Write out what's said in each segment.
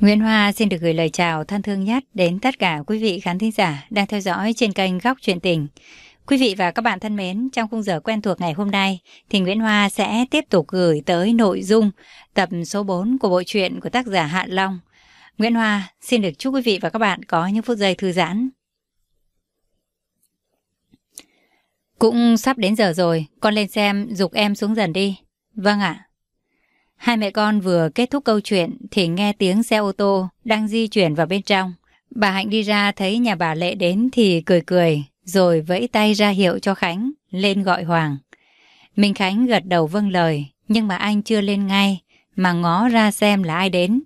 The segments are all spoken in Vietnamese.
Nguyễn Hoa xin được gửi lời chào thân thương nhất đến tất cả quý vị khán thính giả đang theo dõi trên kênh Góc Chuyện Tình. Quý vị và các bạn thân mến, trong khung giờ quen thuộc ngày hôm nay thì Nguyễn Hoa sẽ tiếp tục gửi tới nội dung tập số 4 của bộ truyện của tác giả Hạ Long. Nguyễn Hoa xin được chúc quý vị và các bạn có những phút giây thư giãn. Cũng sắp đến giờ rồi, con lên xem dục em xuống dần đi. Vâng ạ. Hai mẹ con vừa kết thúc câu chuyện thì nghe tiếng xe ô tô đang di chuyển vào bên trong. Bà Hạnh đi ra thấy nhà bà Lệ đến thì cười cười, rồi vẫy tay ra hiệu cho Khánh lên gọi Hoàng. Minh Khánh gật đầu vâng lời, nhưng mà anh chưa lên ngay, mà ngó ra xem là ai đến.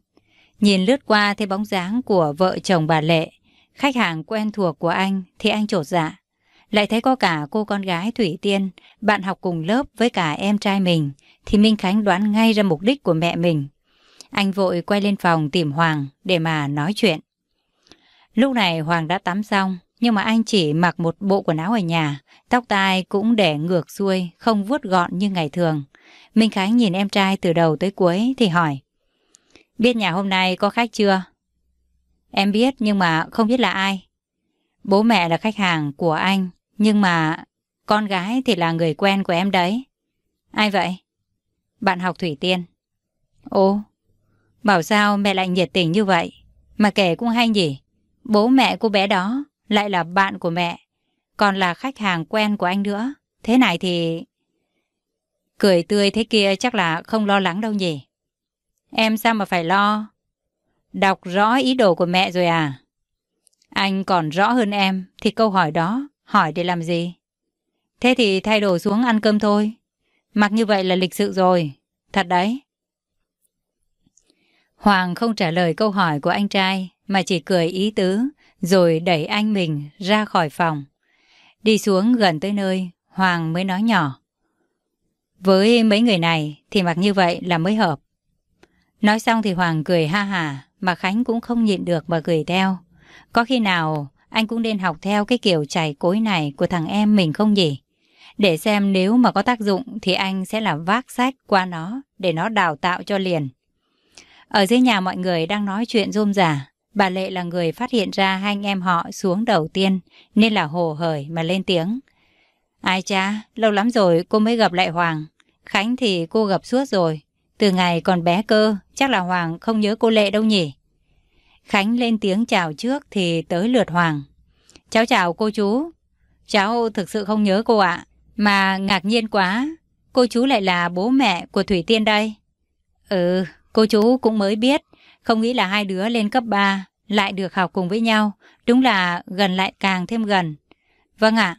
Nhìn lướt qua thấy bóng dáng của vợ chồng bà Lệ, khách hàng quen thuộc của anh thì anh trột dạ. Lại thấy có cả cô con gái Thủy Tiên, bạn học cùng lớp với cả em trai mình, thì Minh Khánh đoán ngay ra mục đích của mẹ mình. Anh vội quay lên phòng tìm Hoàng để mà nói chuyện. Lúc này Hoàng đã tắm xong, nhưng mà anh chỉ mặc một bộ quần áo ở nhà, tóc tai cũng để ngược xuôi, không vuốt gọn như ngày thường. Minh Khánh nhìn em trai từ đầu tới cuối thì hỏi. Biết nhà hôm nay có khách chưa? Em biết nhưng mà không biết là ai. Bố mẹ là khách hàng của anh, nhưng mà con gái thì là người quen của em đấy. Ai vậy? Bạn học Thủy Tiên. Ồ, bảo sao mẹ lại nhiệt tình như vậy? Mà kể cũng hay nhỉ? Bố mẹ cô bé đó lại là bạn của mẹ, còn là khách hàng quen của anh nữa. Thế này thì... Cười tươi thế kia chắc là không lo lắng đâu nhỉ? Em sao mà phải lo? Đọc rõ ý đồ của mẹ rồi à? Anh còn rõ hơn em thì câu hỏi đó hỏi để làm gì? Thế thì thay đồ xuống ăn cơm thôi. Mặc như vậy là lịch sự rồi. Thật đấy. Hoàng không trả lời câu hỏi của anh trai mà chỉ cười ý tứ rồi đẩy anh mình ra khỏi phòng. Đi xuống gần tới nơi, Hoàng mới nói nhỏ. Với mấy người này thì mặc như vậy là mới hợp. Nói xong thì Hoàng cười ha hà, mà Khánh cũng không nhịn được mà cười theo. Có khi nào anh cũng nên học theo cái kiểu chảy cối này của thằng em mình không nhỉ? Để xem nếu mà có tác dụng thì anh sẽ làm vác sách qua nó để nó đào tạo cho liền. Ở dưới nhà mọi người đang nói chuyện rôm rả. Bà Lệ là người phát hiện ra hai anh em họ xuống đầu tiên nên là hồ hởi mà lên tiếng. Ai cha, lâu lắm rồi cô mới gặp lại Hoàng. Khánh thì cô gặp suốt rồi. Từ ngày còn bé cơ, chắc là Hoàng không nhớ cô Lệ đâu nhỉ? Khánh lên tiếng chào trước thì tới lượt Hoàng. Cháu chào cô chú. Cháu thực sự không nhớ cô ạ. Mà ngạc nhiên quá, cô chú lại là bố mẹ của Thủy Tiên đây. Ừ, cô chú cũng mới biết, không nghĩ là hai đứa lên cấp 3 lại được học cùng với nhau. Đúng là gần lại càng thêm gần. Vâng ạ.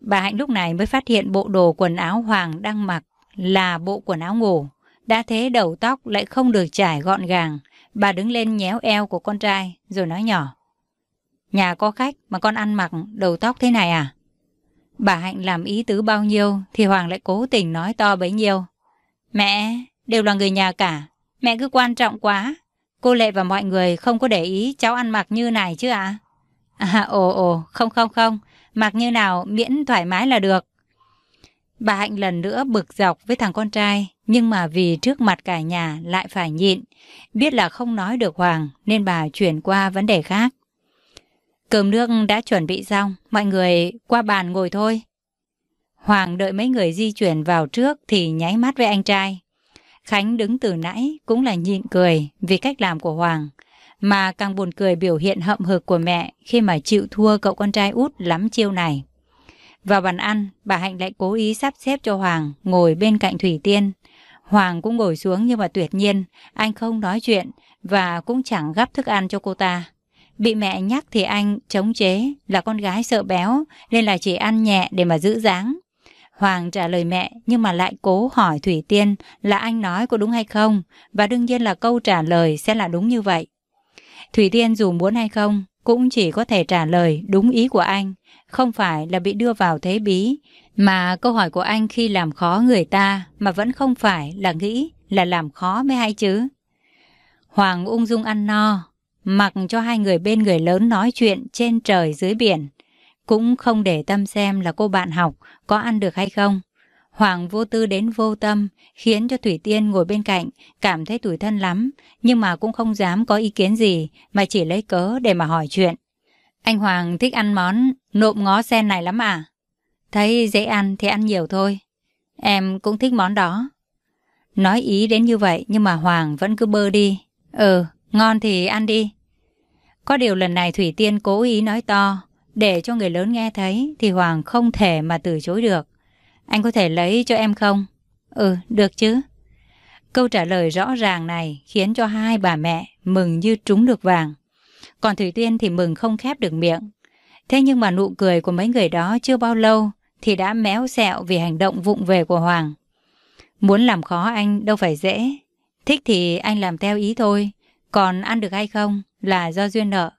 Bà Hạnh lúc này mới phát hiện bộ đồ quần áo Hoàng đang mặc là bộ quần áo ngủ. Đã thế đầu tóc lại không được trải gọn gàng. Bà đứng lên nhéo eo của con trai rồi nói nhỏ. Nhà có khách mà con ăn mặc đầu tóc thế này à? Bà Hạnh làm ý tứ bao nhiêu thì Hoàng lại cố tình nói to bấy nhiêu. Mẹ, đều là người nhà cả. Mẹ cứ quan trọng quá. Cô Lệ và mọi người không có để ý cháu ăn mặc như này chứ ạ? À? à, ồ ồ, không không không. Mặc như nào miễn thoải mái là được. Bà Hạnh lần nữa bực dọc với thằng con trai, nhưng mà vì trước mặt cả nhà lại phải nhịn. Biết là không nói được Hoàng nên bà chuyển qua vấn đề khác. Cơm nước đã chuẩn bị xong, mọi người qua bàn ngồi thôi. Hoàng đợi mấy người di chuyển vào trước thì nháy mắt với anh trai. Khánh đứng từ nãy cũng là nhịn cười vì cách làm của Hoàng. Mà càng buồn cười biểu hiện hậm hực của mẹ khi mà chịu thua cậu con trai út lắm chiêu này. Vào bàn ăn, bà Hạnh lại cố ý sắp xếp cho Hoàng ngồi bên cạnh Thủy Tiên. Hoàng cũng ngồi xuống nhưng mà tuyệt nhiên, anh không nói chuyện và cũng chẳng gắp thức ăn cho cô ta. Bị mẹ nhắc thì anh chống chế là con gái sợ béo nên là chỉ ăn nhẹ để mà giữ dáng. Hoàng trả lời mẹ nhưng mà lại cố hỏi Thủy Tiên là anh nói có đúng hay không và đương nhiên là câu trả lời sẽ là đúng như vậy. Thủy Tiên dù muốn hay không cũng chỉ có thể trả lời đúng ý của anh, không phải là bị đưa vào thế bí, mà câu hỏi của anh khi làm khó người ta mà vẫn không phải là nghĩ là làm khó mới hay chứ. Hoàng ung dung ăn no, mặc cho hai người bên người lớn nói chuyện trên trời dưới biển, cũng không để tâm xem là cô bạn học có ăn được hay không. Hoàng vô tư đến vô tâm, khiến cho Thủy Tiên ngồi bên cạnh, cảm thấy tủi thân lắm, nhưng mà cũng không dám có ý kiến gì, mà chỉ lấy cớ để mà hỏi chuyện. Anh Hoàng thích ăn món nộm ngó sen này lắm à? Thấy dễ ăn thì ăn nhiều thôi. Em cũng thích món đó. Nói ý đến như vậy nhưng mà Hoàng vẫn cứ bơ đi. Ừ, ngon thì ăn đi. Có điều lần này Thủy Tiên cố ý nói to, để cho người lớn nghe thấy thì Hoàng không thể mà từ chối được. Anh có thể lấy cho em không? Ừ, được chứ. Câu trả lời rõ ràng này khiến cho hai bà mẹ mừng như trúng được vàng. Còn Thủy Tiên thì mừng không khép được miệng. Thế nhưng mà nụ cười của mấy người đó chưa bao lâu thì đã méo xẹo vì hành động vụng về của Hoàng. Muốn làm khó anh đâu phải dễ. Thích thì anh làm theo ý thôi. Còn ăn được hay không là do duyên nợ.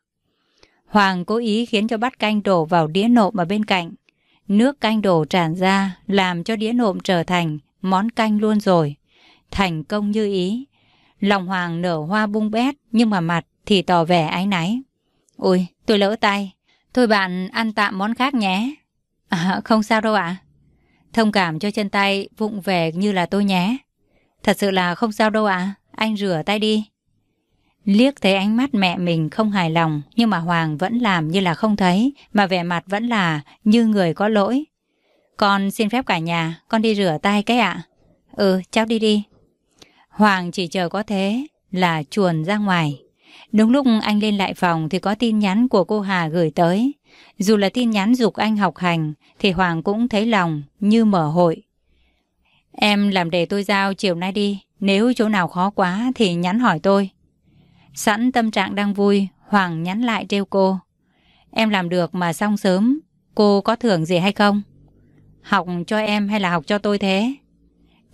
Hoàng cố ý khiến cho bát canh đổ vào đĩa nộm ở bên cạnh. Nước canh đổ tràn ra làm cho đĩa nộm trở thành món canh luôn rồi. Thành công như ý. Lòng Hoàng nở hoa bung bét nhưng mà mặt thì tỏ vẻ áy náy. Ôi, tôi lỡ tay. Thôi bạn ăn tạm món khác nhé. À, không sao đâu ạ. Thông cảm cho chân tay vụng về như là tôi nhé. Thật sự là không sao đâu ạ. Anh rửa tay đi. Liếc thấy ánh mắt mẹ mình không hài lòng nhưng mà Hoàng vẫn làm như là không thấy mà vẻ mặt vẫn là như người có lỗi. Con xin phép cả nhà, con đi rửa tay cái ạ. Ừ, cháu đi đi. Hoàng chỉ chờ có thế là chuồn ra ngoài. Đúng lúc anh lên lại phòng thì có tin nhắn của cô Hà gửi tới. Dù là tin nhắn dục anh học hành thì Hoàng cũng thấy lòng như mở hội. Em làm để tôi giao chiều nay đi. Nếu chỗ nào khó quá thì nhắn hỏi tôi. Sẵn tâm trạng đang vui, Hoàng nhắn lại trêu cô. Em làm được mà xong sớm, cô có thưởng gì hay không? Học cho em hay là học cho tôi thế?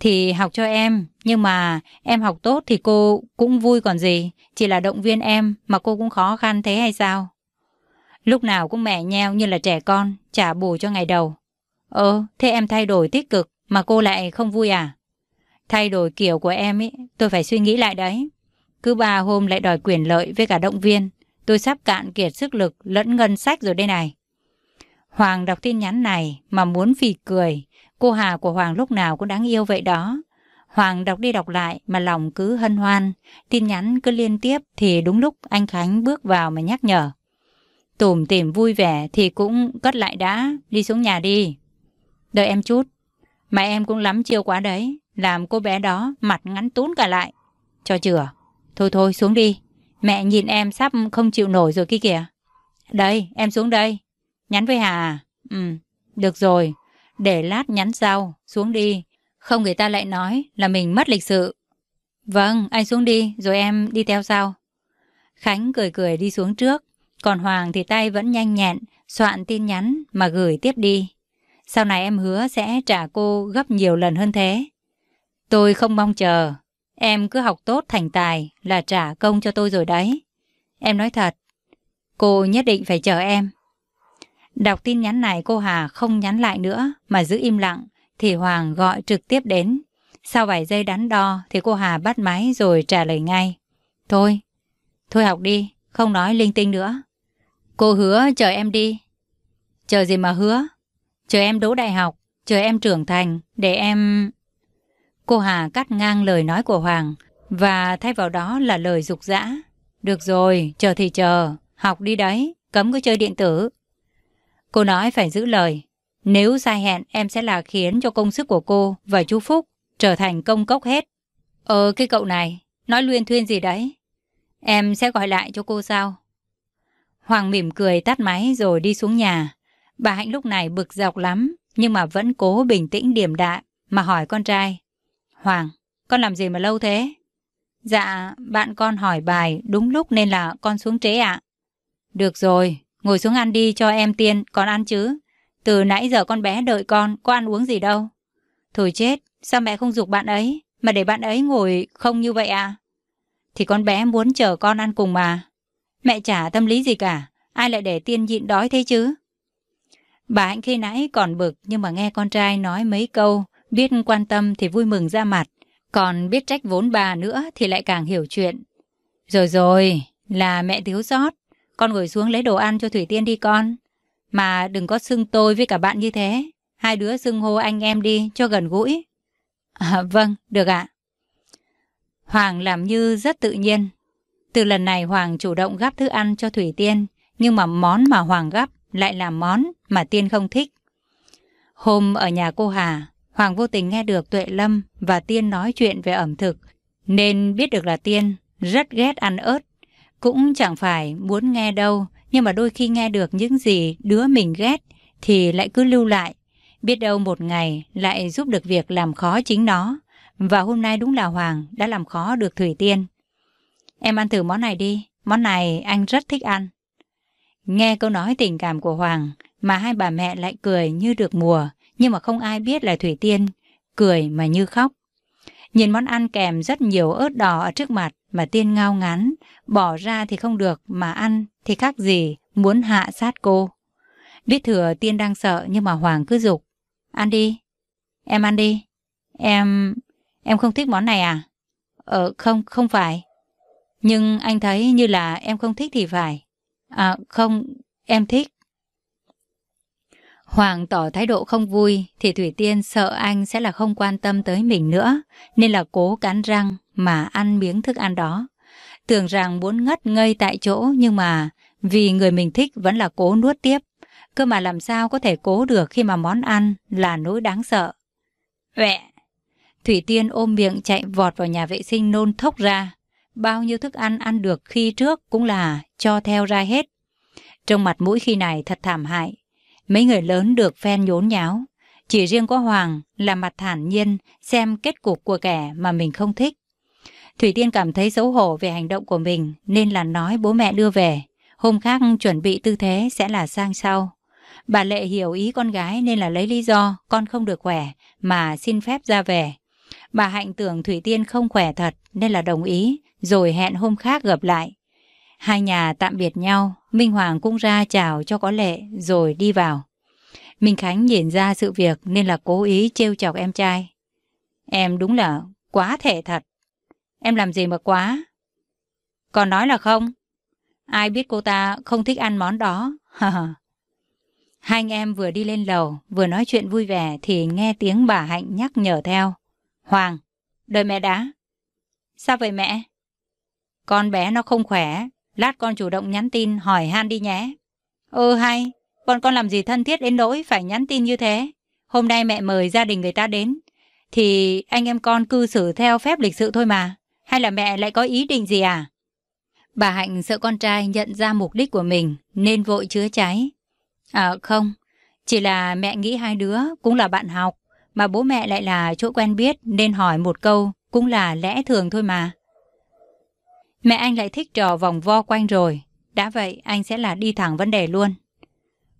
Thì học cho em, nhưng mà em học tốt thì cô cũng vui còn gì. Chỉ là động viên em mà cô cũng khó khăn thế hay sao? Lúc nào cũng mẹ nheo như là trẻ con, trả bù cho ngày đầu. Ờ, thế em thay đổi tích cực mà cô lại không vui à? Thay đổi kiểu của em ý, tôi phải suy nghĩ lại đấy. Cứ ba hôm lại đòi quyền lợi với cả động viên. Tôi sắp cạn kiệt sức lực lẫn ngân sách rồi đây này. Hoàng đọc tin nhắn này mà muốn phì cười. Cô Hà của Hoàng lúc nào cũng đáng yêu vậy đó. Hoàng đọc đi đọc lại mà lòng cứ hân hoan. Tin nhắn cứ liên tiếp thì đúng lúc anh Khánh bước vào mà nhắc nhở. Tùm tìm vui vẻ thì cũng cất lại đã, đi xuống nhà đi. Đợi em chút. Mà em cũng lắm chiêu quá đấy. Làm cô bé đó mặt ngắn tún cả lại. Cho chừa. Thôi thôi xuống đi. Mẹ nhìn em sắp không chịu nổi rồi kia kìa. Đây, em xuống đây. Nhắn với Hà à? Ừ, được rồi. Để lát nhắn sau, xuống đi. Không người ta lại nói là mình mất lịch sự. Vâng, anh xuống đi, rồi em đi theo sau. Khánh cười cười đi xuống trước. Còn Hoàng thì tay vẫn nhanh nhẹn, soạn tin nhắn mà gửi tiếp đi. Sau này em hứa sẽ trả cô gấp nhiều lần hơn thế. Tôi không mong chờ, Em cứ học tốt thành tài là trả công cho tôi rồi đấy. Em nói thật, cô nhất định phải chờ em. Đọc tin nhắn này cô Hà không nhắn lại nữa mà giữ im lặng thì Hoàng gọi trực tiếp đến. Sau vài giây đắn đo thì cô Hà bắt máy rồi trả lời ngay. Thôi, thôi học đi, không nói linh tinh nữa. Cô hứa chờ em đi. Chờ gì mà hứa? Chờ em đỗ đại học, chờ em trưởng thành để em... Cô Hà cắt ngang lời nói của Hoàng và thay vào đó là lời dục dã. Được rồi, chờ thì chờ, học đi đấy, cấm cứ chơi điện tử. Cô nói phải giữ lời. Nếu sai hẹn em sẽ là khiến cho công sức của cô và chú Phúc trở thành công cốc hết. Ờ cái cậu này, nói luyên thuyên gì đấy? Em sẽ gọi lại cho cô sao? Hoàng mỉm cười tắt máy rồi đi xuống nhà. Bà Hạnh lúc này bực dọc lắm, nhưng mà vẫn cố bình tĩnh điềm đạm mà hỏi con trai. Hoàng, con làm gì mà lâu thế? Dạ, bạn con hỏi bài đúng lúc nên là con xuống trễ ạ. Được rồi, ngồi xuống ăn đi cho em tiên, con ăn chứ. Từ nãy giờ con bé đợi con, có ăn uống gì đâu. Thôi chết, sao mẹ không dục bạn ấy, mà để bạn ấy ngồi không như vậy à? Thì con bé muốn chờ con ăn cùng mà. Mẹ chả tâm lý gì cả, ai lại để tiên nhịn đói thế chứ? Bà Hạnh khi nãy còn bực nhưng mà nghe con trai nói mấy câu Biết quan tâm thì vui mừng ra mặt, còn biết trách vốn bà nữa thì lại càng hiểu chuyện. Rồi rồi, là mẹ thiếu sót. Con ngồi xuống lấy đồ ăn cho Thủy Tiên đi con. Mà đừng có xưng tôi với cả bạn như thế. Hai đứa xưng hô anh em đi cho gần gũi. À, vâng, được ạ. Hoàng làm như rất tự nhiên. Từ lần này Hoàng chủ động gắp thức ăn cho Thủy Tiên, nhưng mà món mà Hoàng gắp lại là món mà Tiên không thích. Hôm ở nhà cô Hà, Hoàng vô tình nghe được Tuệ Lâm và Tiên nói chuyện về ẩm thực, nên biết được là Tiên rất ghét ăn ớt. Cũng chẳng phải muốn nghe đâu, nhưng mà đôi khi nghe được những gì đứa mình ghét thì lại cứ lưu lại. Biết đâu một ngày lại giúp được việc làm khó chính nó. Và hôm nay đúng là Hoàng đã làm khó được Thủy Tiên. Em ăn thử món này đi, món này anh rất thích ăn. Nghe câu nói tình cảm của Hoàng mà hai bà mẹ lại cười như được mùa, nhưng mà không ai biết là Thủy Tiên cười mà như khóc. Nhìn món ăn kèm rất nhiều ớt đỏ ở trước mặt mà Tiên ngao ngán, bỏ ra thì không được mà ăn thì khác gì muốn hạ sát cô. Biết thừa Tiên đang sợ nhưng mà Hoàng cứ dục Ăn đi. Em ăn đi. Em... em không thích món này à? Ờ, không, không phải. Nhưng anh thấy như là em không thích thì phải. À, không, em thích. Hoàng tỏ thái độ không vui thì Thủy Tiên sợ anh sẽ là không quan tâm tới mình nữa, nên là cố cắn răng mà ăn miếng thức ăn đó. Tưởng rằng muốn ngất ngây tại chỗ nhưng mà vì người mình thích vẫn là cố nuốt tiếp. Cơ mà làm sao có thể cố được khi mà món ăn là nỗi đáng sợ. Vẹ! Thủy Tiên ôm miệng chạy vọt vào nhà vệ sinh nôn thốc ra. Bao nhiêu thức ăn ăn được khi trước cũng là cho theo ra hết. Trong mặt mũi khi này thật thảm hại. Mấy người lớn được phen nhốn nháo. Chỉ riêng có Hoàng là mặt thản nhiên xem kết cục của kẻ mà mình không thích. Thủy Tiên cảm thấy xấu hổ về hành động của mình nên là nói bố mẹ đưa về. Hôm khác chuẩn bị tư thế sẽ là sang sau. Bà Lệ hiểu ý con gái nên là lấy lý do con không được khỏe mà xin phép ra về. Bà Hạnh tưởng Thủy Tiên không khỏe thật nên là đồng ý, rồi hẹn hôm khác gặp lại. Hai nhà tạm biệt nhau, Minh Hoàng cũng ra chào cho có lệ rồi đi vào. Minh Khánh nhìn ra sự việc nên là cố ý trêu chọc em trai. Em đúng là quá thể thật. Em làm gì mà quá? Còn nói là không? Ai biết cô ta không thích ăn món đó? Hai anh em vừa đi lên lầu, vừa nói chuyện vui vẻ thì nghe tiếng bà Hạnh nhắc nhở theo. Hoàng, đợi mẹ đã. Sao vậy mẹ? Con bé nó không khỏe, lát con chủ động nhắn tin hỏi han đi nhé. Ừ hay, bọn con làm gì thân thiết đến nỗi phải nhắn tin như thế. Hôm nay mẹ mời gia đình người ta đến, thì anh em con cư xử theo phép lịch sự thôi mà. Hay là mẹ lại có ý định gì à? Bà Hạnh sợ con trai nhận ra mục đích của mình nên vội chứa cháy. À không, chỉ là mẹ nghĩ hai đứa cũng là bạn học, mà bố mẹ lại là chỗ quen biết nên hỏi một câu cũng là lẽ thường thôi mà. Mẹ anh lại thích trò vòng vo quanh rồi, đã vậy anh sẽ là đi thẳng vấn đề luôn.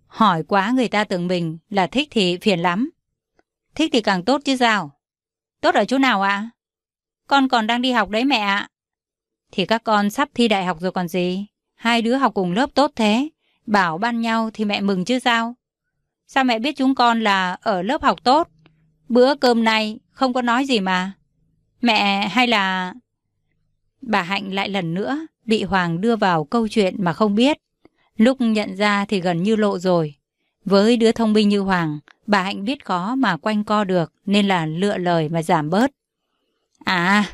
Hỏi quá người ta tưởng mình là thích thì phiền lắm. Thích thì càng tốt chứ sao? Tốt ở chỗ nào ạ? Con còn đang đi học đấy mẹ ạ. Thì các con sắp thi đại học rồi còn gì. Hai đứa học cùng lớp tốt thế. Bảo ban nhau thì mẹ mừng chứ sao? Sao mẹ biết chúng con là ở lớp học tốt? Bữa cơm này không có nói gì mà. Mẹ hay là... Bà Hạnh lại lần nữa bị Hoàng đưa vào câu chuyện mà không biết. Lúc nhận ra thì gần như lộ rồi. Với đứa thông minh như Hoàng, bà Hạnh biết khó mà quanh co được nên là lựa lời mà giảm bớt. À,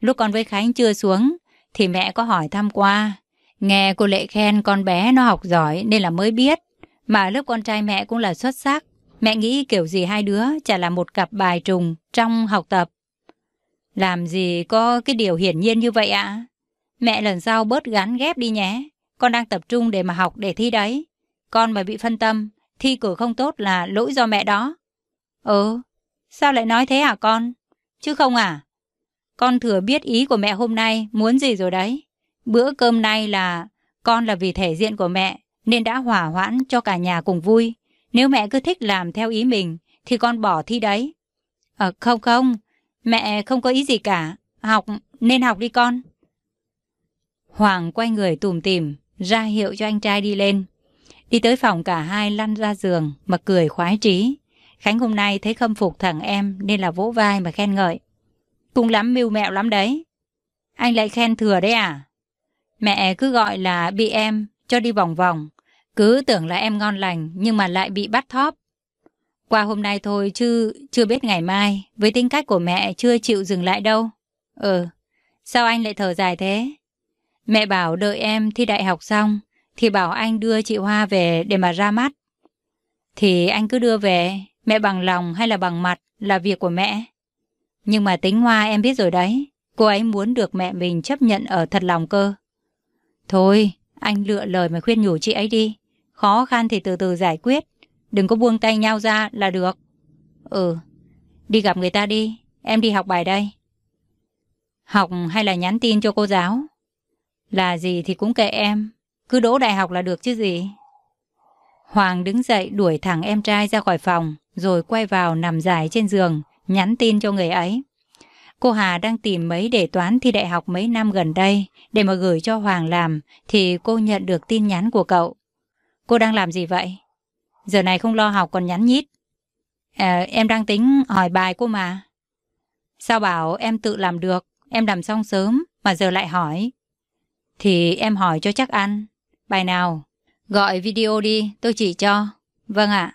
lúc con với Khánh chưa xuống thì mẹ có hỏi thăm qua. Nghe cô Lệ khen con bé nó học giỏi nên là mới biết. Mà lớp con trai mẹ cũng là xuất sắc. Mẹ nghĩ kiểu gì hai đứa chả là một cặp bài trùng trong học tập. Làm gì có cái điều hiển nhiên như vậy ạ? Mẹ lần sau bớt gắn ghép đi nhé. Con đang tập trung để mà học để thi đấy. Con mà bị phân tâm, thi cử không tốt là lỗi do mẹ đó. Ừ, sao lại nói thế hả con? Chứ không à? Con thừa biết ý của mẹ hôm nay muốn gì rồi đấy. Bữa cơm nay là con là vì thể diện của mẹ nên đã hỏa hoãn cho cả nhà cùng vui. Nếu mẹ cứ thích làm theo ý mình thì con bỏ thi đấy. À, không không, mẹ không có ý gì cả. Học nên học đi con. Hoàng quay người tùm tìm, ra hiệu cho anh trai đi lên. Đi tới phòng cả hai lăn ra giường mà cười khoái trí. Khánh hôm nay thấy khâm phục thằng em nên là vỗ vai mà khen ngợi. Cũng lắm mưu mẹo lắm đấy. Anh lại khen thừa đấy à? Mẹ cứ gọi là bị em cho đi vòng vòng. Cứ tưởng là em ngon lành nhưng mà lại bị bắt thóp. Qua hôm nay thôi chứ chưa biết ngày mai, với tính cách của mẹ chưa chịu dừng lại đâu. Ừ, sao anh lại thở dài thế? Mẹ bảo đợi em thi đại học xong, thì bảo anh đưa chị Hoa về để mà ra mắt. Thì anh cứ đưa về, mẹ bằng lòng hay là bằng mặt là việc của mẹ. Nhưng mà tính Hoa em biết rồi đấy, cô ấy muốn được mẹ mình chấp nhận ở thật lòng cơ. Thôi, anh lựa lời mà khuyên nhủ chị ấy đi. Khó khăn thì từ từ giải quyết. Đừng có buông tay nhau ra là được. Ừ, đi gặp người ta đi. Em đi học bài đây. Học hay là nhắn tin cho cô giáo? Là gì thì cũng kệ em. Cứ đỗ đại học là được chứ gì. Hoàng đứng dậy đuổi thẳng em trai ra khỏi phòng, rồi quay vào nằm dài trên giường, nhắn tin cho người ấy. Cô Hà đang tìm mấy đề toán thi đại học mấy năm gần đây để mà gửi cho Hoàng làm thì cô nhận được tin nhắn của cậu. Cô đang làm gì vậy? Giờ này không lo học còn nhắn nhít. À, em đang tính hỏi bài cô mà. Sao bảo em tự làm được, em làm xong sớm mà giờ lại hỏi. Thì em hỏi cho chắc ăn. Bài nào? Gọi video đi, tôi chỉ cho. Vâng ạ.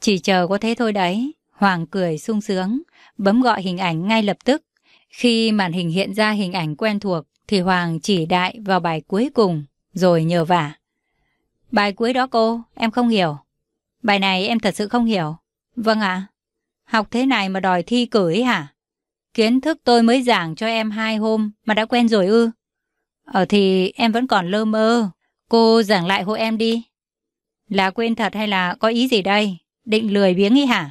Chỉ chờ có thế thôi đấy. Hoàng cười sung sướng, bấm gọi hình ảnh ngay lập tức. Khi màn hình hiện ra hình ảnh quen thuộc, thì Hoàng chỉ đại vào bài cuối cùng, rồi nhờ vả. Bài cuối đó cô, em không hiểu. Bài này em thật sự không hiểu. Vâng ạ. Học thế này mà đòi thi cử ấy hả? Kiến thức tôi mới giảng cho em hai hôm mà đã quen rồi ư? ở thì em vẫn còn lơ mơ. Cô giảng lại hộ em đi. Là quên thật hay là có ý gì đây? Định lười biếng ý hả?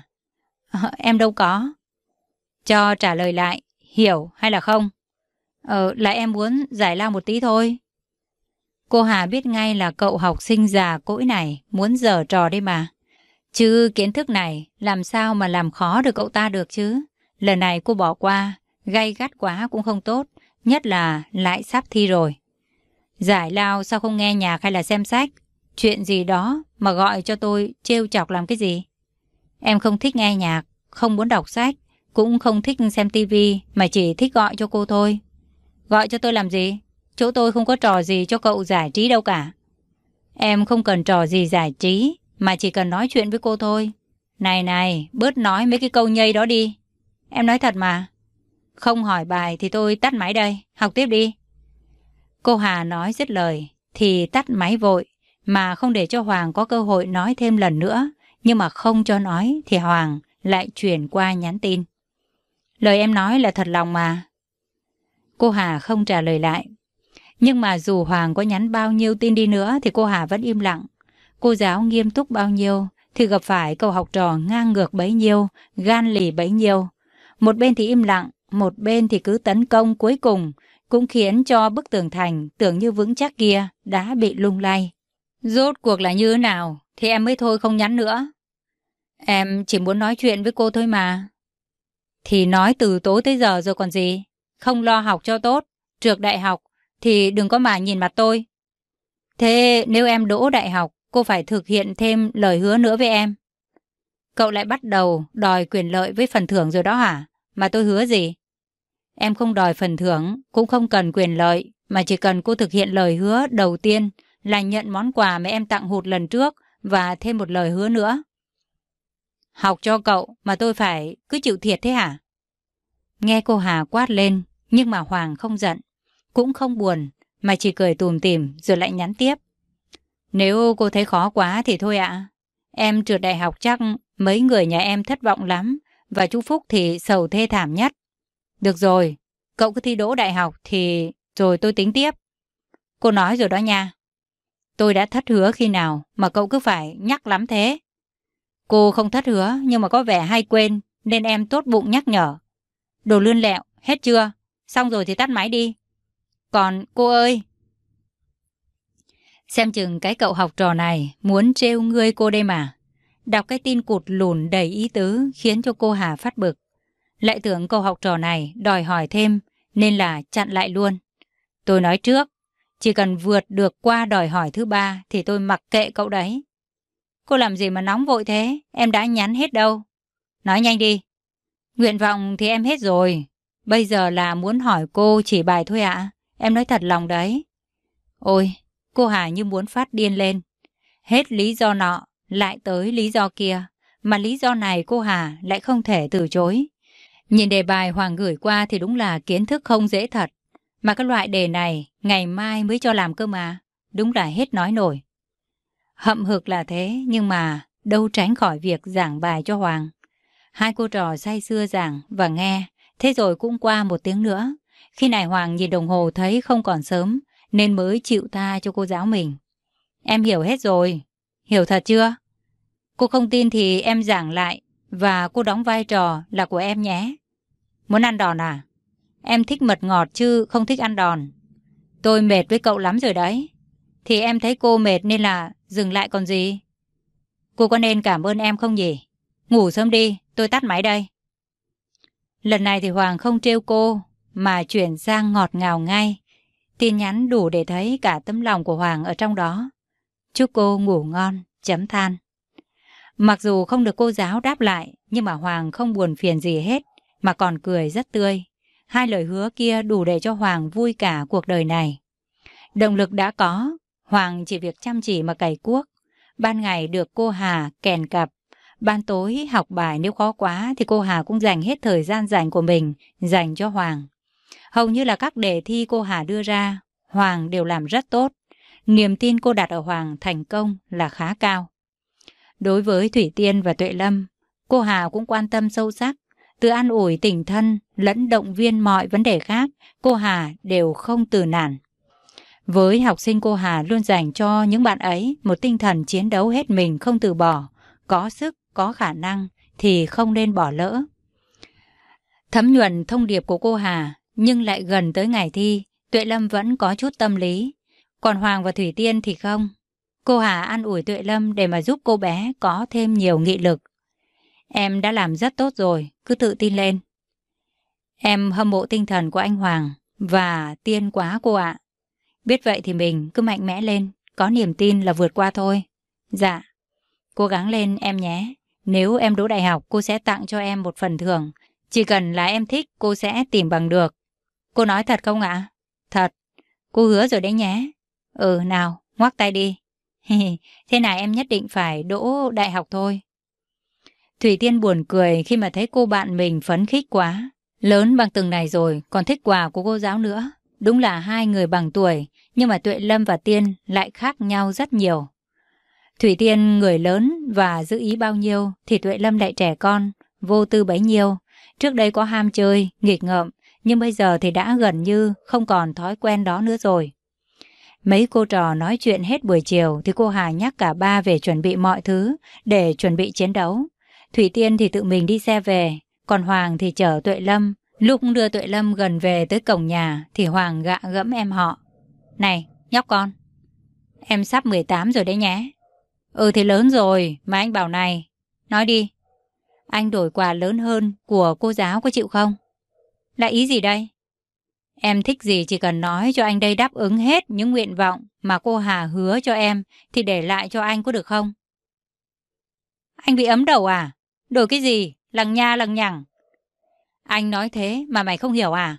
Ờ, em đâu có. Cho trả lời lại, hiểu hay là không? Ờ, là em muốn giải lao một tí thôi. Cô Hà biết ngay là cậu học sinh già cỗi này muốn giở trò đây mà. Chứ kiến thức này làm sao mà làm khó được cậu ta được chứ? Lần này cô bỏ qua, gay gắt quá cũng không tốt, nhất là lại sắp thi rồi. Giải lao sao không nghe nhạc hay là xem sách? Chuyện gì đó mà gọi cho tôi trêu chọc làm cái gì? Em không thích nghe nhạc, không muốn đọc sách, cũng không thích xem tivi mà chỉ thích gọi cho cô thôi. Gọi cho tôi làm gì? Chỗ tôi không có trò gì cho cậu giải trí đâu cả. Em không cần trò gì giải trí, mà chỉ cần nói chuyện với cô thôi. Này này, bớt nói mấy cái câu nhây đó đi. Em nói thật mà. Không hỏi bài thì tôi tắt máy đây, học tiếp đi. Cô Hà nói dứt lời, thì tắt máy vội, mà không để cho Hoàng có cơ hội nói thêm lần nữa. Nhưng mà không cho nói thì Hoàng lại chuyển qua nhắn tin. Lời em nói là thật lòng mà. Cô Hà không trả lời lại. Nhưng mà dù Hoàng có nhắn bao nhiêu tin đi nữa thì cô Hà vẫn im lặng. Cô giáo nghiêm túc bao nhiêu thì gặp phải cậu học trò ngang ngược bấy nhiêu, gan lì bấy nhiêu. Một bên thì im lặng, một bên thì cứ tấn công cuối cùng, cũng khiến cho bức tường thành tưởng như vững chắc kia đã bị lung lay. Rốt cuộc là như thế nào thì em mới thôi không nhắn nữa. Em chỉ muốn nói chuyện với cô thôi mà. Thì nói từ tối tới giờ rồi còn gì. Không lo học cho tốt, trượt đại học thì đừng có mà nhìn mặt tôi. Thế nếu em đỗ đại học, cô phải thực hiện thêm lời hứa nữa với em. Cậu lại bắt đầu đòi quyền lợi với phần thưởng rồi đó hả? Mà tôi hứa gì? Em không đòi phần thưởng, cũng không cần quyền lợi, mà chỉ cần cô thực hiện lời hứa đầu tiên là nhận món quà mà em tặng hụt lần trước và thêm một lời hứa nữa. Học cho cậu mà tôi phải cứ chịu thiệt thế hả? Nghe cô Hà quát lên, nhưng mà Hoàng không giận, cũng không buồn, mà chỉ cười tùm tìm rồi lại nhắn tiếp. Nếu cô thấy khó quá thì thôi ạ. Em trượt đại học chắc mấy người nhà em thất vọng lắm, và chú Phúc thì sầu thê thảm nhất. Được rồi, cậu cứ thi đỗ đại học thì rồi tôi tính tiếp. Cô nói rồi đó nha. Tôi đã thất hứa khi nào mà cậu cứ phải nhắc lắm thế. Cô không thất hứa nhưng mà có vẻ hay quên nên em tốt bụng nhắc nhở. Đồ lươn lẹo, hết chưa? Xong rồi thì tắt máy đi. Còn cô ơi! Xem chừng cái cậu học trò này muốn trêu ngươi cô đây mà. Đọc cái tin cụt lùn đầy ý tứ khiến cho cô Hà phát bực. Lại tưởng cậu học trò này đòi hỏi thêm nên là chặn lại luôn. Tôi nói trước, chỉ cần vượt được qua đòi hỏi thứ ba thì tôi mặc kệ cậu đấy. Cô làm gì mà nóng vội thế? Em đã nhắn hết đâu. Nói nhanh đi. Nguyện vọng thì em hết rồi. Bây giờ là muốn hỏi cô chỉ bài thôi ạ. Em nói thật lòng đấy. Ôi, cô Hà như muốn phát điên lên. Hết lý do nọ, lại tới lý do kia. mà lý do này cô Hà lại không thể từ chối. Nhìn đề bài Hoàng gửi qua thì đúng là kiến thức không dễ thật. Mà cái loại đề này ngày mai mới cho làm cơ mà. Đúng là hết nói nổi. Hậm hực là thế nhưng mà đâu tránh khỏi việc giảng bài cho Hoàng. Hai cô trò say sưa giảng và nghe. Thế rồi cũng qua một tiếng nữa. Khi này Hoàng nhìn đồng hồ thấy không còn sớm nên mới chịu tha cho cô giáo mình. Em hiểu hết rồi. Hiểu thật chưa? Cô không tin thì em giảng lại và cô đóng vai trò là của em nhé. Muốn ăn đòn à? Em thích mật ngọt chứ không thích ăn đòn. Tôi mệt với cậu lắm rồi đấy. Thì em thấy cô mệt nên là dừng lại còn gì. Cô có nên cảm ơn em không nhỉ? Ngủ sớm đi, tôi tắt máy đây. Lần này thì Hoàng không trêu cô mà chuyển sang ngọt ngào ngay. Tin nhắn đủ để thấy cả tấm lòng của Hoàng ở trong đó. Chúc cô ngủ ngon, chấm than. Mặc dù không được cô giáo đáp lại, nhưng mà Hoàng không buồn phiền gì hết, mà còn cười rất tươi. Hai lời hứa kia đủ để cho Hoàng vui cả cuộc đời này. Động lực đã có, Hoàng chỉ việc chăm chỉ mà cày cuốc. Ban ngày được cô Hà kèn cặp, ban tối học bài nếu khó quá thì cô Hà cũng dành hết thời gian dành của mình dành cho Hoàng. Hầu như là các đề thi cô Hà đưa ra, Hoàng đều làm rất tốt. Niềm tin cô đặt ở Hoàng thành công là khá cao. Đối với Thủy Tiên và Tuệ Lâm, cô Hà cũng quan tâm sâu sắc. Từ an ủi tình thân, lẫn động viên mọi vấn đề khác, cô Hà đều không từ nản. Với học sinh cô Hà luôn dành cho những bạn ấy một tinh thần chiến đấu hết mình không từ bỏ, có sức, có khả năng thì không nên bỏ lỡ. Thấm nhuần thông điệp của cô Hà, nhưng lại gần tới ngày thi, Tuệ Lâm vẫn có chút tâm lý. Còn Hoàng và Thủy Tiên thì không. Cô Hà an ủi Tuệ Lâm để mà giúp cô bé có thêm nhiều nghị lực. Em đã làm rất tốt rồi, cứ tự tin lên. Em hâm mộ tinh thần của anh Hoàng và tiên quá cô ạ. Biết vậy thì mình cứ mạnh mẽ lên, có niềm tin là vượt qua thôi. Dạ, cố gắng lên em nhé. Nếu em đỗ đại học, cô sẽ tặng cho em một phần thưởng. Chỉ cần là em thích, cô sẽ tìm bằng được. Cô nói thật không ạ? Thật. Cô hứa rồi đấy nhé. Ừ, nào, ngoắc tay đi. Thế này em nhất định phải đỗ đại học thôi. Thủy Tiên buồn cười khi mà thấy cô bạn mình phấn khích quá. Lớn bằng từng này rồi, còn thích quà của cô giáo nữa. Đúng là hai người bằng tuổi, nhưng mà Tuệ Lâm và Tiên lại khác nhau rất nhiều. Thủy Tiên người lớn và giữ ý bao nhiêu thì Tuệ Lâm lại trẻ con, vô tư bấy nhiêu. Trước đây có ham chơi, nghịch ngợm, nhưng bây giờ thì đã gần như không còn thói quen đó nữa rồi. Mấy cô trò nói chuyện hết buổi chiều thì cô Hà nhắc cả ba về chuẩn bị mọi thứ để chuẩn bị chiến đấu. Thủy Tiên thì tự mình đi xe về, còn Hoàng thì chở Tuệ Lâm. Lúc đưa Tuệ Lâm gần về tới cổng nhà thì Hoàng gạ gẫm em họ. Này, nhóc con, em sắp 18 rồi đấy nhé. Ừ thì lớn rồi, mà anh bảo này. Nói đi, anh đổi quà lớn hơn của cô giáo có chịu không? Là ý gì đây? Em thích gì chỉ cần nói cho anh đây đáp ứng hết những nguyện vọng mà cô Hà hứa cho em thì để lại cho anh có được không? Anh bị ấm đầu à? Đổi cái gì? Lằng nha lằng nhằng. Anh nói thế mà mày không hiểu à?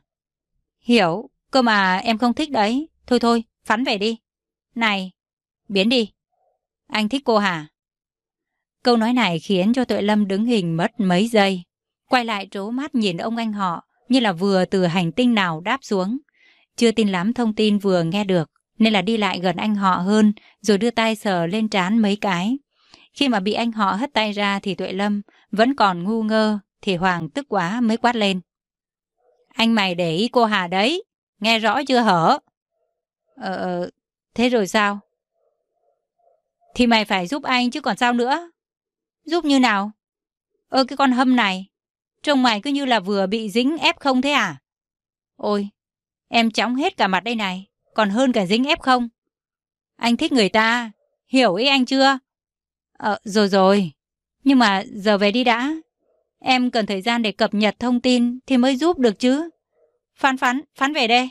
Hiểu, cơ mà em không thích đấy. Thôi thôi, phắn về đi. Này, biến đi. Anh thích cô Hà. Câu nói này khiến cho Tuệ Lâm đứng hình mất mấy giây. Quay lại trố mắt nhìn ông anh họ như là vừa từ hành tinh nào đáp xuống. Chưa tin lắm thông tin vừa nghe được, nên là đi lại gần anh họ hơn, rồi đưa tay sờ lên trán mấy cái. Khi mà bị anh họ hất tay ra thì Tuệ Lâm vẫn còn ngu ngơ, thì Hoàng tức quá mới quát lên. Anh mày để ý cô Hà đấy, nghe rõ chưa hở? Ờ, ờ thế rồi sao? Thì mày phải giúp anh chứ còn sao nữa? Giúp như nào? Ơ cái con hâm này, Trông mày cứ như là vừa bị dính ép không thế à? Ôi, em chóng hết cả mặt đây này, còn hơn cả dính ép không? Anh thích người ta, hiểu ý anh chưa? Ờ, rồi rồi, nhưng mà giờ về đi đã. Em cần thời gian để cập nhật thông tin thì mới giúp được chứ. Phán phán, phán về đây.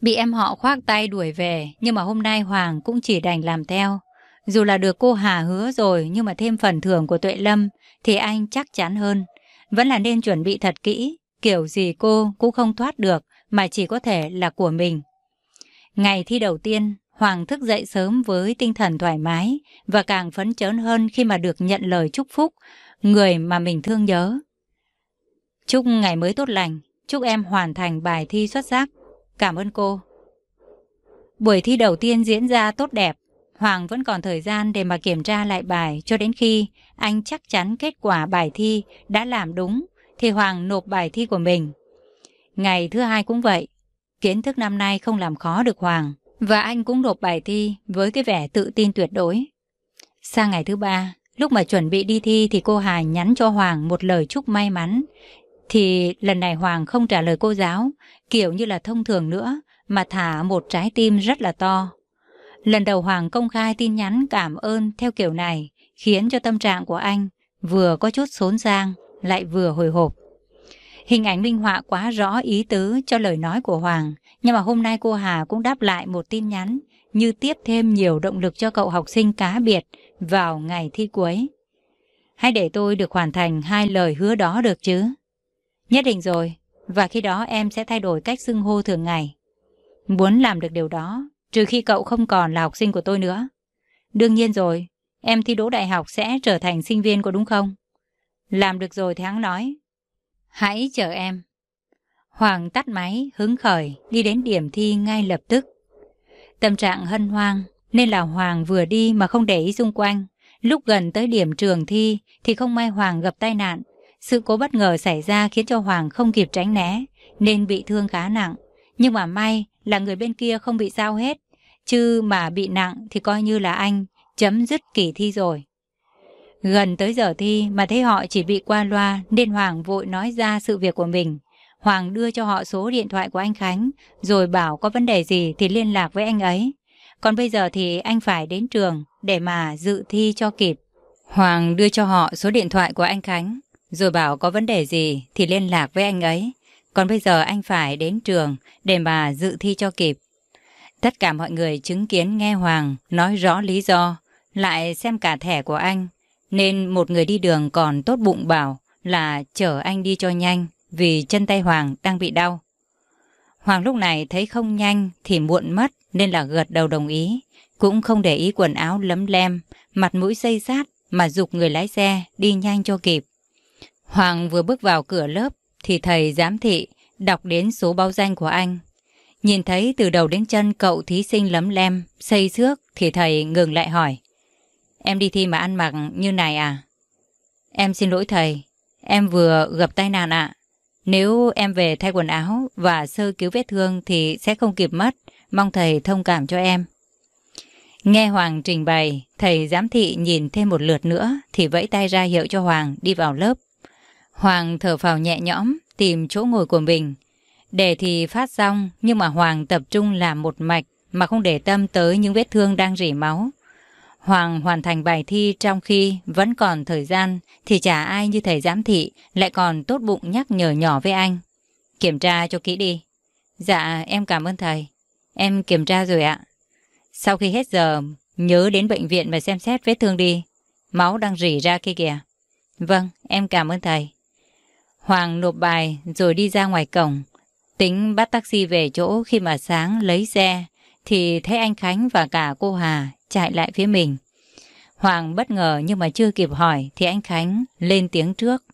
Bị em họ khoác tay đuổi về, nhưng mà hôm nay Hoàng cũng chỉ đành làm theo. Dù là được cô Hà hứa rồi nhưng mà thêm phần thưởng của Tuệ Lâm thì anh chắc chắn hơn. Vẫn là nên chuẩn bị thật kỹ, kiểu gì cô cũng không thoát được mà chỉ có thể là của mình. Ngày thi đầu tiên, Hoàng thức dậy sớm với tinh thần thoải mái và càng phấn chấn hơn khi mà được nhận lời chúc phúc người mà mình thương nhớ. Chúc ngày mới tốt lành, chúc em hoàn thành bài thi xuất sắc. Cảm ơn cô. Buổi thi đầu tiên diễn ra tốt đẹp, Hoàng vẫn còn thời gian để mà kiểm tra lại bài cho đến khi anh chắc chắn kết quả bài thi đã làm đúng thì Hoàng nộp bài thi của mình. Ngày thứ hai cũng vậy, kiến thức năm nay không làm khó được Hoàng và anh cũng nộp bài thi với cái vẻ tự tin tuyệt đối. Sang ngày thứ ba, lúc mà chuẩn bị đi thi thì cô Hà nhắn cho Hoàng một lời chúc may mắn. Thì lần này Hoàng không trả lời cô giáo, kiểu như là thông thường nữa, mà thả một trái tim rất là to. Lần đầu Hoàng công khai tin nhắn cảm ơn theo kiểu này khiến cho tâm trạng của anh vừa có chút xốn sang, lại vừa hồi hộp. Hình ảnh minh họa quá rõ ý tứ cho lời nói của Hoàng, nhưng mà hôm nay cô Hà cũng đáp lại một tin nhắn như tiếp thêm nhiều động lực cho cậu học sinh cá biệt vào ngày thi cuối. Hãy để tôi được hoàn thành hai lời hứa đó được chứ? Nhất định rồi, và khi đó em sẽ thay đổi cách xưng hô thường ngày. Muốn làm được điều đó, trừ khi cậu không còn là học sinh của tôi nữa. Đương nhiên rồi, em thi đỗ đại học sẽ trở thành sinh viên có đúng không? Làm được rồi thì hắn nói. Hãy chờ em. Hoàng tắt máy, hứng khởi, đi đến điểm thi ngay lập tức. Tâm trạng hân hoang, nên là Hoàng vừa đi mà không để ý xung quanh. Lúc gần tới điểm trường thi thì không may Hoàng gặp tai nạn. Sự cố bất ngờ xảy ra khiến cho Hoàng không kịp tránh né, nên bị thương khá nặng. Nhưng mà may là người bên kia không bị sao hết, chứ mà bị nặng thì coi như là anh chấm dứt kỳ thi rồi. Gần tới giờ thi mà thấy họ chỉ bị qua loa nên Hoàng vội nói ra sự việc của mình. Hoàng đưa cho họ số điện thoại của anh Khánh rồi bảo có vấn đề gì thì liên lạc với anh ấy. Còn bây giờ thì anh phải đến trường để mà dự thi cho kịp. Hoàng đưa cho họ số điện thoại của anh Khánh rồi bảo có vấn đề gì thì liên lạc với anh ấy. Còn bây giờ anh phải đến trường để mà dự thi cho kịp. Tất cả mọi người chứng kiến nghe Hoàng nói rõ lý do, lại xem cả thẻ của anh. Nên một người đi đường còn tốt bụng bảo là chở anh đi cho nhanh vì chân tay Hoàng đang bị đau. Hoàng lúc này thấy không nhanh thì muộn mất nên là gật đầu đồng ý. Cũng không để ý quần áo lấm lem, mặt mũi xây sát mà dục người lái xe đi nhanh cho kịp. Hoàng vừa bước vào cửa lớp thì thầy giám thị đọc đến số báo danh của anh. Nhìn thấy từ đầu đến chân cậu thí sinh lấm lem, xây xước thì thầy ngừng lại hỏi. Em đi thi mà ăn mặc như này à? Em xin lỗi thầy, em vừa gặp tai nạn ạ. Nếu em về thay quần áo và sơ cứu vết thương thì sẽ không kịp mất, mong thầy thông cảm cho em. Nghe Hoàng trình bày, thầy giám thị nhìn thêm một lượt nữa thì vẫy tay ra hiệu cho Hoàng đi vào lớp. Hoàng thở phào nhẹ nhõm, tìm chỗ ngồi của mình. Đề thì phát xong, nhưng mà Hoàng tập trung làm một mạch mà không để tâm tới những vết thương đang rỉ máu. Hoàng hoàn thành bài thi trong khi vẫn còn thời gian thì chả ai như thầy giám thị lại còn tốt bụng nhắc nhở nhỏ với anh. Kiểm tra cho kỹ đi. Dạ, em cảm ơn thầy. Em kiểm tra rồi ạ. Sau khi hết giờ, nhớ đến bệnh viện và xem xét vết thương đi. Máu đang rỉ ra kia kìa. Vâng, em cảm ơn thầy. Hoàng nộp bài rồi đi ra ngoài cổng. Tính bắt taxi về chỗ khi mà sáng lấy xe, thì thấy anh Khánh và cả cô Hà chạy lại phía mình. Hoàng bất ngờ nhưng mà chưa kịp hỏi thì anh Khánh lên tiếng trước.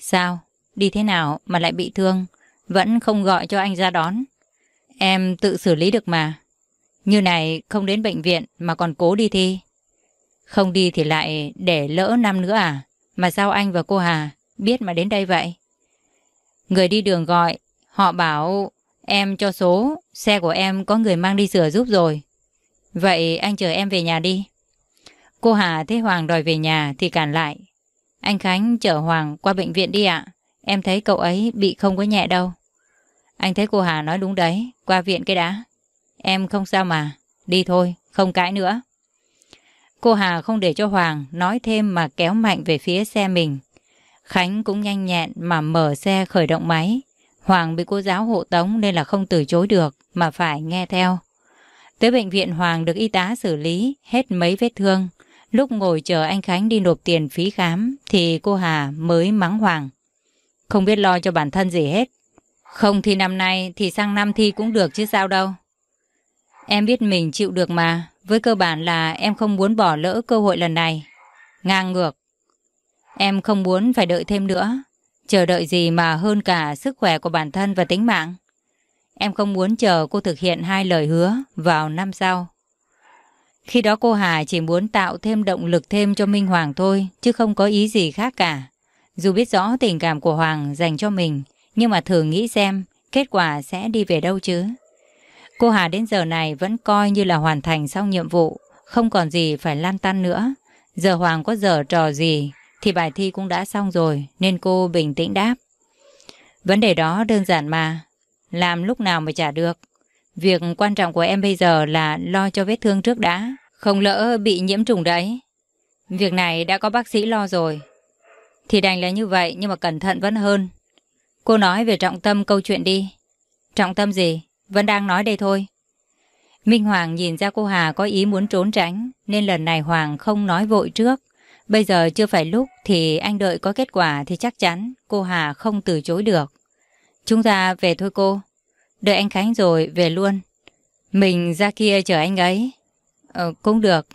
Sao? Đi thế nào mà lại bị thương? Vẫn không gọi cho anh ra đón. Em tự xử lý được mà. Như này không đến bệnh viện mà còn cố đi thi. Không đi thì lại để lỡ năm nữa à? Mà sao anh và cô Hà biết mà đến đây vậy? Người đi đường gọi, họ bảo em cho số, xe của em có người mang đi sửa giúp rồi. Vậy anh chờ em về nhà đi. Cô Hà thấy Hoàng đòi về nhà thì cản lại. Anh Khánh chở Hoàng qua bệnh viện đi ạ. Em thấy cậu ấy bị không có nhẹ đâu. Anh thấy cô Hà nói đúng đấy, qua viện cái đã. Em không sao mà, đi thôi, không cãi nữa. Cô Hà không để cho Hoàng nói thêm mà kéo mạnh về phía xe mình. Khánh cũng nhanh nhẹn mà mở xe khởi động máy. Hoàng bị cô giáo hộ tống nên là không từ chối được mà phải nghe theo. Tới bệnh viện Hoàng được y tá xử lý hết mấy vết thương. Lúc ngồi chờ anh Khánh đi nộp tiền phí khám thì cô Hà mới mắng Hoàng. Không biết lo cho bản thân gì hết. Không thi năm nay thì sang năm thi cũng được chứ sao đâu. Em biết mình chịu được mà, với cơ bản là em không muốn bỏ lỡ cơ hội lần này. Ngang ngược. Em không muốn phải đợi thêm nữa. Chờ đợi gì mà hơn cả sức khỏe của bản thân và tính mạng. Em không muốn chờ cô thực hiện hai lời hứa vào năm sau. Khi đó cô Hà chỉ muốn tạo thêm động lực thêm cho Minh Hoàng thôi, chứ không có ý gì khác cả. Dù biết rõ tình cảm của Hoàng dành cho mình, nhưng mà thử nghĩ xem kết quả sẽ đi về đâu chứ. Cô Hà đến giờ này vẫn coi như là hoàn thành xong nhiệm vụ, không còn gì phải lan tăn nữa. Giờ Hoàng có giờ trò gì thì bài thi cũng đã xong rồi nên cô bình tĩnh đáp. Vấn đề đó đơn giản mà, làm lúc nào mà trả được. Việc quan trọng của em bây giờ là lo cho vết thương trước đã, không lỡ bị nhiễm trùng đấy. Việc này đã có bác sĩ lo rồi. Thì đành là như vậy nhưng mà cẩn thận vẫn hơn. Cô nói về trọng tâm câu chuyện đi. Trọng tâm gì? Vẫn đang nói đây thôi. Minh Hoàng nhìn ra cô Hà có ý muốn trốn tránh nên lần này Hoàng không nói vội trước. Bây giờ chưa phải lúc thì anh đợi có kết quả thì chắc chắn cô Hà không từ chối được. Chúng ta về thôi cô. Đợi anh Khánh rồi về luôn. Mình ra kia chờ anh ấy. Ờ, cũng được.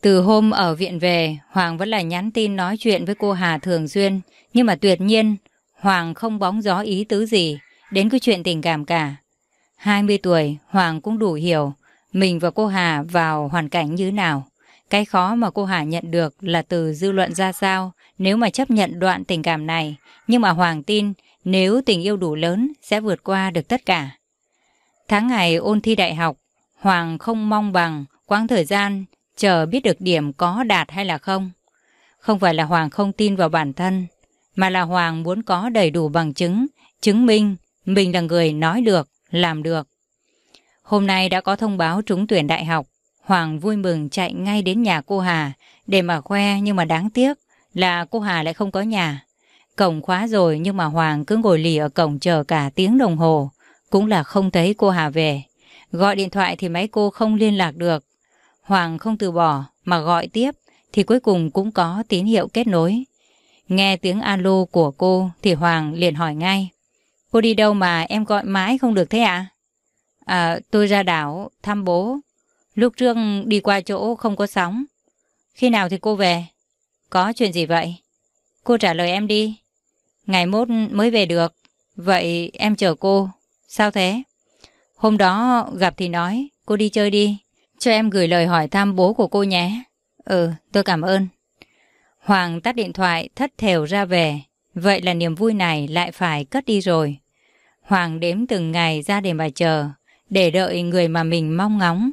Từ hôm ở viện về, Hoàng vẫn là nhắn tin nói chuyện với cô Hà thường xuyên. Nhưng mà tuyệt nhiên, Hoàng không bóng gió ý tứ gì đến cái chuyện tình cảm cả. 20 tuổi, Hoàng cũng đủ hiểu mình và cô Hà vào hoàn cảnh như thế nào. Cái khó mà cô Hà nhận được là từ dư luận ra sao nếu mà chấp nhận đoạn tình cảm này. Nhưng mà Hoàng tin nếu tình yêu đủ lớn sẽ vượt qua được tất cả. Tháng ngày ôn thi đại học, Hoàng không mong bằng quãng thời gian chờ biết được điểm có đạt hay là không. Không phải là Hoàng không tin vào bản thân, mà là Hoàng muốn có đầy đủ bằng chứng, chứng minh mình là người nói được, làm được. Hôm nay đã có thông báo trúng tuyển đại học, Hoàng vui mừng chạy ngay đến nhà cô Hà để mà khoe nhưng mà đáng tiếc là cô Hà lại không có nhà. Cổng khóa rồi nhưng mà Hoàng cứ ngồi lì ở cổng chờ cả tiếng đồng hồ, cũng là không thấy cô Hà về. Gọi điện thoại thì máy cô không liên lạc được. Hoàng không từ bỏ mà gọi tiếp thì cuối cùng cũng có tín hiệu kết nối. Nghe tiếng alo của cô thì Hoàng liền hỏi ngay. Cô đi đâu mà em gọi mãi không được thế ạ? À? tôi ra đảo thăm bố. Lúc trước đi qua chỗ không có sóng. Khi nào thì cô về? Có chuyện gì vậy? Cô trả lời em đi. Ngày mốt mới về được. Vậy em chờ cô. Sao thế? Hôm đó gặp thì nói, cô đi chơi đi. Cho em gửi lời hỏi thăm bố của cô nhé. Ừ, tôi cảm ơn. Hoàng tắt điện thoại thất thểu ra về. Vậy là niềm vui này lại phải cất đi rồi. Hoàng đếm từng ngày ra để mà chờ, để đợi người mà mình mong ngóng.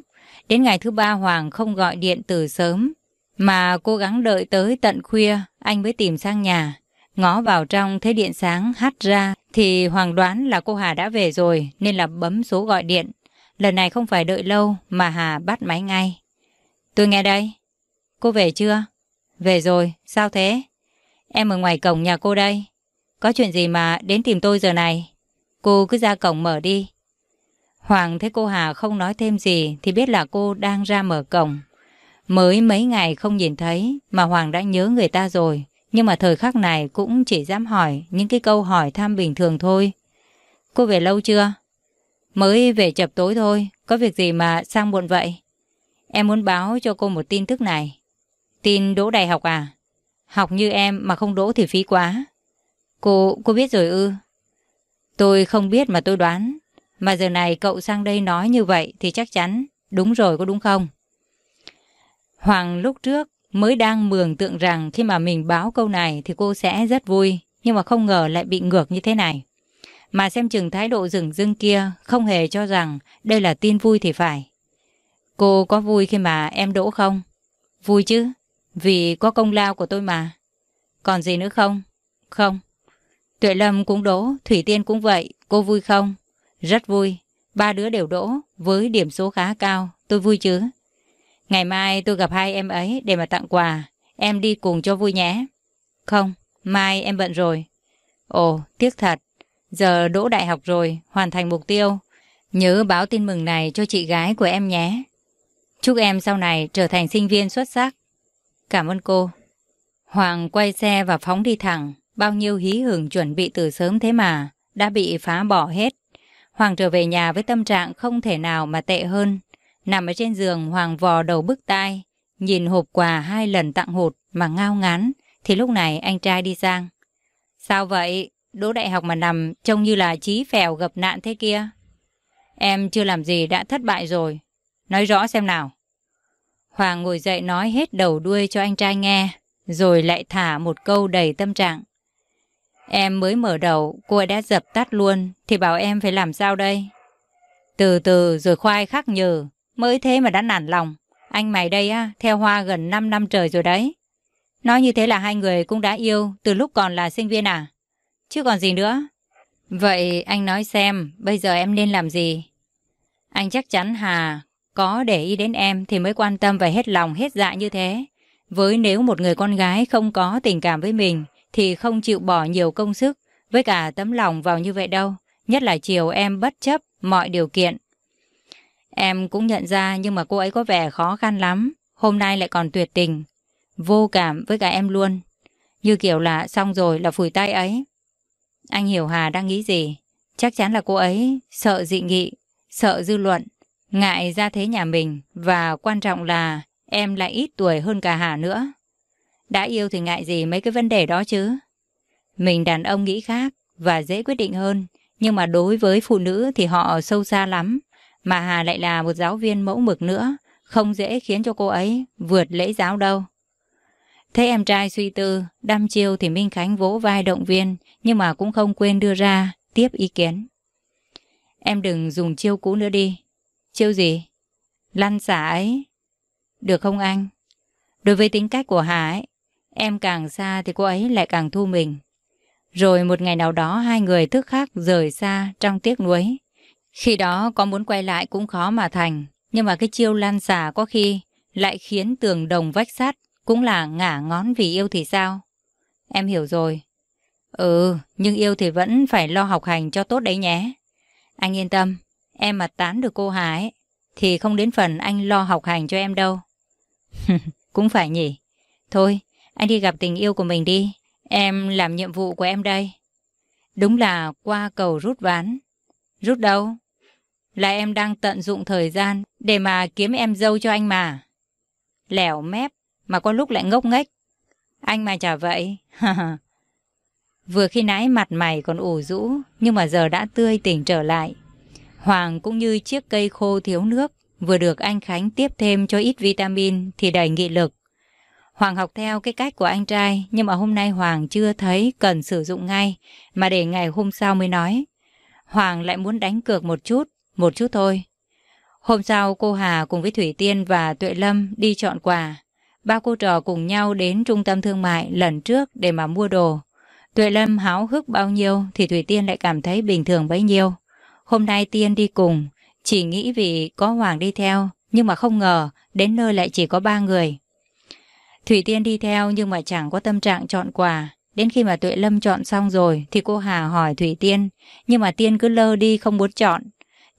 Đến ngày thứ ba Hoàng không gọi điện từ sớm, mà cố gắng đợi tới tận khuya anh mới tìm sang nhà. Ngó vào trong thấy điện sáng hắt ra thì Hoàng đoán là cô Hà đã về rồi nên là bấm số gọi điện. Lần này không phải đợi lâu mà Hà bắt máy ngay. Tôi nghe đây. Cô về chưa? Về rồi, sao thế? Em ở ngoài cổng nhà cô đây. Có chuyện gì mà đến tìm tôi giờ này? Cô cứ ra cổng mở đi. Hoàng thấy cô Hà không nói thêm gì thì biết là cô đang ra mở cổng. Mới mấy ngày không nhìn thấy mà Hoàng đã nhớ người ta rồi. Nhưng mà thời khắc này cũng chỉ dám hỏi những cái câu hỏi thăm bình thường thôi. Cô về lâu chưa? Mới về chập tối thôi, có việc gì mà sang muộn vậy? Em muốn báo cho cô một tin tức này. Tin đỗ đại học à? Học như em mà không đỗ thì phí quá. Cô, cô biết rồi ư? Tôi không biết mà tôi đoán. Mà giờ này cậu sang đây nói như vậy thì chắc chắn đúng rồi có đúng không? Hoàng lúc trước mới đang mường tượng rằng khi mà mình báo câu này thì cô sẽ rất vui. Nhưng mà không ngờ lại bị ngược như thế này. Mà xem chừng thái độ rừng rưng kia không hề cho rằng đây là tin vui thì phải. Cô có vui khi mà em đỗ không? Vui chứ, vì có công lao của tôi mà. Còn gì nữa không? Không. Tuệ Lâm cũng đỗ, Thủy Tiên cũng vậy, cô vui không? Rất vui, ba đứa đều đỗ, với điểm số khá cao, tôi vui chứ. Ngày mai tôi gặp hai em ấy để mà tặng quà, em đi cùng cho vui nhé. Không, mai em bận rồi. Ồ, tiếc thật, giờ đỗ đại học rồi, hoàn thành mục tiêu. Nhớ báo tin mừng này cho chị gái của em nhé. Chúc em sau này trở thành sinh viên xuất sắc. Cảm ơn cô. Hoàng quay xe và phóng đi thẳng. Bao nhiêu hí hưởng chuẩn bị từ sớm thế mà, đã bị phá bỏ hết. Hoàng trở về nhà với tâm trạng không thể nào mà tệ hơn. Nằm ở trên giường Hoàng vò đầu bức tai, nhìn hộp quà hai lần tặng hột mà ngao ngán, thì lúc này anh trai đi sang. Sao vậy? Đỗ đại học mà nằm trông như là trí phèo gặp nạn thế kia. Em chưa làm gì đã thất bại rồi. Nói rõ xem nào. Hoàng ngồi dậy nói hết đầu đuôi cho anh trai nghe, rồi lại thả một câu đầy tâm trạng. Em mới mở đầu, cô ấy đã dập tắt luôn, thì bảo em phải làm sao đây? Từ từ rồi khoai khắc nhừ, mới thế mà đã nản lòng. Anh mày đây á, theo Hoa gần 5 năm trời rồi đấy. Nói như thế là hai người cũng đã yêu từ lúc còn là sinh viên à? Chứ còn gì nữa. Vậy anh nói xem, bây giờ em nên làm gì? Anh chắc chắn Hà có để ý đến em thì mới quan tâm và hết lòng hết dạ như thế. Với nếu một người con gái không có tình cảm với mình thì không chịu bỏ nhiều công sức với cả tấm lòng vào như vậy đâu. Nhất là chiều em bất chấp mọi điều kiện. Em cũng nhận ra nhưng mà cô ấy có vẻ khó khăn lắm. Hôm nay lại còn tuyệt tình. Vô cảm với cả em luôn. Như kiểu là xong rồi là phủi tay ấy. Anh hiểu Hà đang nghĩ gì. Chắc chắn là cô ấy sợ dị nghị, sợ dư luận, ngại ra thế nhà mình và quan trọng là em lại ít tuổi hơn cả Hà nữa. Đã yêu thì ngại gì mấy cái vấn đề đó chứ. Mình đàn ông nghĩ khác và dễ quyết định hơn, nhưng mà đối với phụ nữ thì họ sâu xa lắm. Mà Hà lại là một giáo viên mẫu mực nữa, không dễ khiến cho cô ấy vượt lễ giáo đâu. Thế em trai suy tư, đăm chiêu thì Minh Khánh vỗ vai động viên, nhưng mà cũng không quên đưa ra tiếp ý kiến. Em đừng dùng chiêu cũ nữa đi. Chiêu gì? Lăn xả ấy. Được không anh? Đối với tính cách của Hà ấy, em càng xa thì cô ấy lại càng thu mình. Rồi một ngày nào đó hai người thức khắc rời xa trong tiếc nuối. Khi đó có muốn quay lại cũng khó mà thành, nhưng mà cái chiêu lan xả có khi lại khiến tường đồng vách sắt cũng là ngả ngón vì yêu thì sao? Em hiểu rồi. Ừ, nhưng yêu thì vẫn phải lo học hành cho tốt đấy nhé. Anh yên tâm, em mà tán được cô Hà ấy, thì không đến phần anh lo học hành cho em đâu. cũng phải nhỉ. Thôi, anh đi gặp tình yêu của mình đi. Em làm nhiệm vụ của em đây. Đúng là qua cầu rút ván. Rút đâu? Là em đang tận dụng thời gian để mà kiếm em dâu cho anh mà. Lẻo mép, mà có lúc lại ngốc nghếch. Anh mà chả vậy. Vừa khi nãy mặt mày còn ủ rũ, nhưng mà giờ đã tươi tỉnh trở lại. Hoàng cũng như chiếc cây khô thiếu nước, vừa được anh Khánh tiếp thêm cho ít vitamin thì đầy nghị lực. Hoàng học theo cái cách của anh trai, nhưng mà hôm nay Hoàng chưa thấy cần sử dụng ngay, mà để ngày hôm sau mới nói. Hoàng lại muốn đánh cược một chút, một chút thôi. Hôm sau cô Hà cùng với Thủy Tiên và Tuệ Lâm đi chọn quà. Ba cô trò cùng nhau đến trung tâm thương mại lần trước để mà mua đồ. Tuệ Lâm háo hức bao nhiêu thì Thủy Tiên lại cảm thấy bình thường bấy nhiêu. Hôm nay Tiên đi cùng, chỉ nghĩ vì có Hoàng đi theo, nhưng mà không ngờ đến nơi lại chỉ có ba người. Thủy Tiên đi theo nhưng mà chẳng có tâm trạng chọn quà. Đến khi mà Tuệ Lâm chọn xong rồi thì cô Hà hỏi Thủy Tiên, nhưng mà Tiên cứ lơ đi không muốn chọn.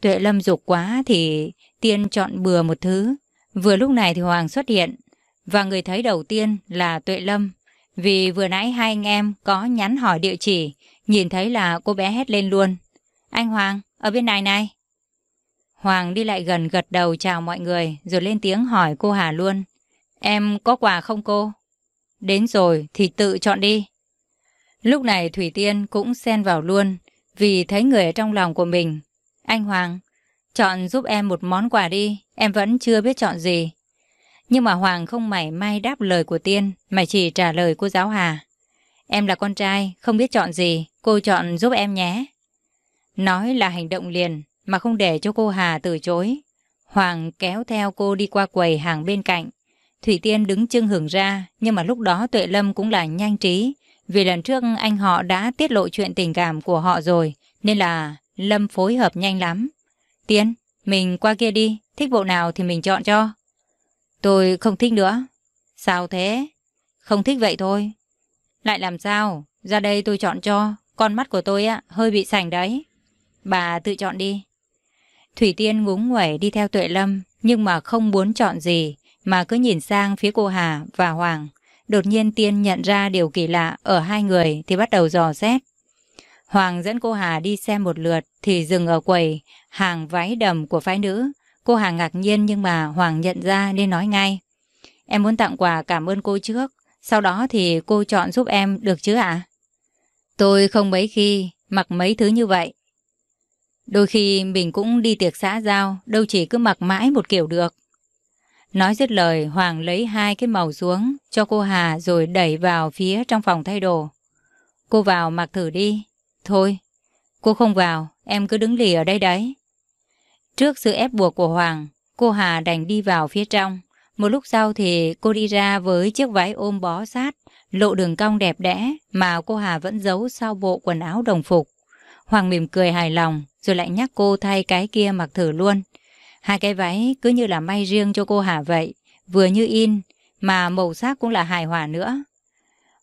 Tuệ Lâm dục quá thì Tiên chọn bừa một thứ. Vừa lúc này thì Hoàng xuất hiện, và người thấy đầu tiên là Tuệ Lâm. Vì vừa nãy hai anh em có nhắn hỏi địa chỉ, nhìn thấy là cô bé hét lên luôn. Anh Hoàng, ở bên này này. Hoàng đi lại gần gật đầu chào mọi người rồi lên tiếng hỏi cô Hà luôn. Em có quà không cô? Đến rồi thì tự chọn đi. Lúc này Thủy Tiên cũng xen vào luôn vì thấy người ở trong lòng của mình. Anh Hoàng, chọn giúp em một món quà đi, em vẫn chưa biết chọn gì. Nhưng mà Hoàng không mảy may đáp lời của Tiên, mà chỉ trả lời cô giáo Hà. Em là con trai, không biết chọn gì, cô chọn giúp em nhé. Nói là hành động liền, mà không để cho cô Hà từ chối. Hoàng kéo theo cô đi qua quầy hàng bên cạnh. Thủy Tiên đứng chưng hưởng ra, nhưng mà lúc đó Tuệ Lâm cũng là nhanh trí. Vì lần trước anh họ đã tiết lộ chuyện tình cảm của họ rồi, nên là Lâm phối hợp nhanh lắm. Tiên, mình qua kia đi, thích bộ nào thì mình chọn cho. Tôi không thích nữa. Sao thế? Không thích vậy thôi. Lại làm sao? Ra đây tôi chọn cho. Con mắt của tôi á hơi bị sành đấy. Bà tự chọn đi. Thủy Tiên ngúng nguẩy đi theo Tuệ Lâm, nhưng mà không muốn chọn gì, mà cứ nhìn sang phía cô Hà và Hoàng. Đột nhiên Tiên nhận ra điều kỳ lạ ở hai người thì bắt đầu dò xét. Hoàng dẫn cô Hà đi xem một lượt thì dừng ở quầy hàng váy đầm của phái nữ. Cô Hà ngạc nhiên nhưng mà Hoàng nhận ra nên nói ngay. Em muốn tặng quà cảm ơn cô trước, sau đó thì cô chọn giúp em được chứ ạ? Tôi không mấy khi mặc mấy thứ như vậy. Đôi khi mình cũng đi tiệc xã giao, đâu chỉ cứ mặc mãi một kiểu được. Nói dứt lời, Hoàng lấy hai cái màu xuống cho cô Hà rồi đẩy vào phía trong phòng thay đồ. Cô vào mặc thử đi. Thôi, cô không vào, em cứ đứng lì ở đây đấy. Trước sự ép buộc của Hoàng, cô Hà đành đi vào phía trong. Một lúc sau thì cô đi ra với chiếc váy ôm bó sát, lộ đường cong đẹp đẽ mà cô Hà vẫn giấu sau bộ quần áo đồng phục. Hoàng mỉm cười hài lòng, rồi lại nhắc cô thay cái kia mặc thử luôn. Hai cái váy cứ như là may riêng cho cô Hà vậy, vừa như in, mà màu sắc cũng là hài hòa nữa.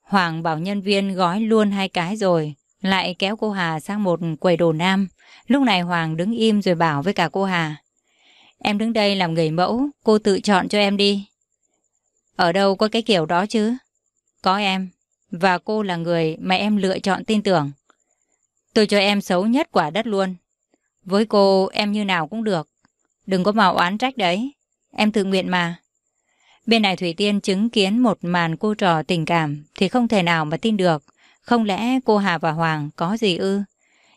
Hoàng bảo nhân viên gói luôn hai cái rồi, lại kéo cô Hà sang một quầy đồ nam. Lúc này Hoàng đứng im rồi bảo với cả cô Hà. Em đứng đây làm người mẫu, cô tự chọn cho em đi. Ở đâu có cái kiểu đó chứ? Có em, và cô là người mà em lựa chọn tin tưởng. Tôi cho em xấu nhất quả đất luôn. Với cô em như nào cũng được. Đừng có mà oán trách đấy. Em tự nguyện mà. Bên này Thủy Tiên chứng kiến một màn cô trò tình cảm thì không thể nào mà tin được. Không lẽ cô Hà và Hoàng có gì ư?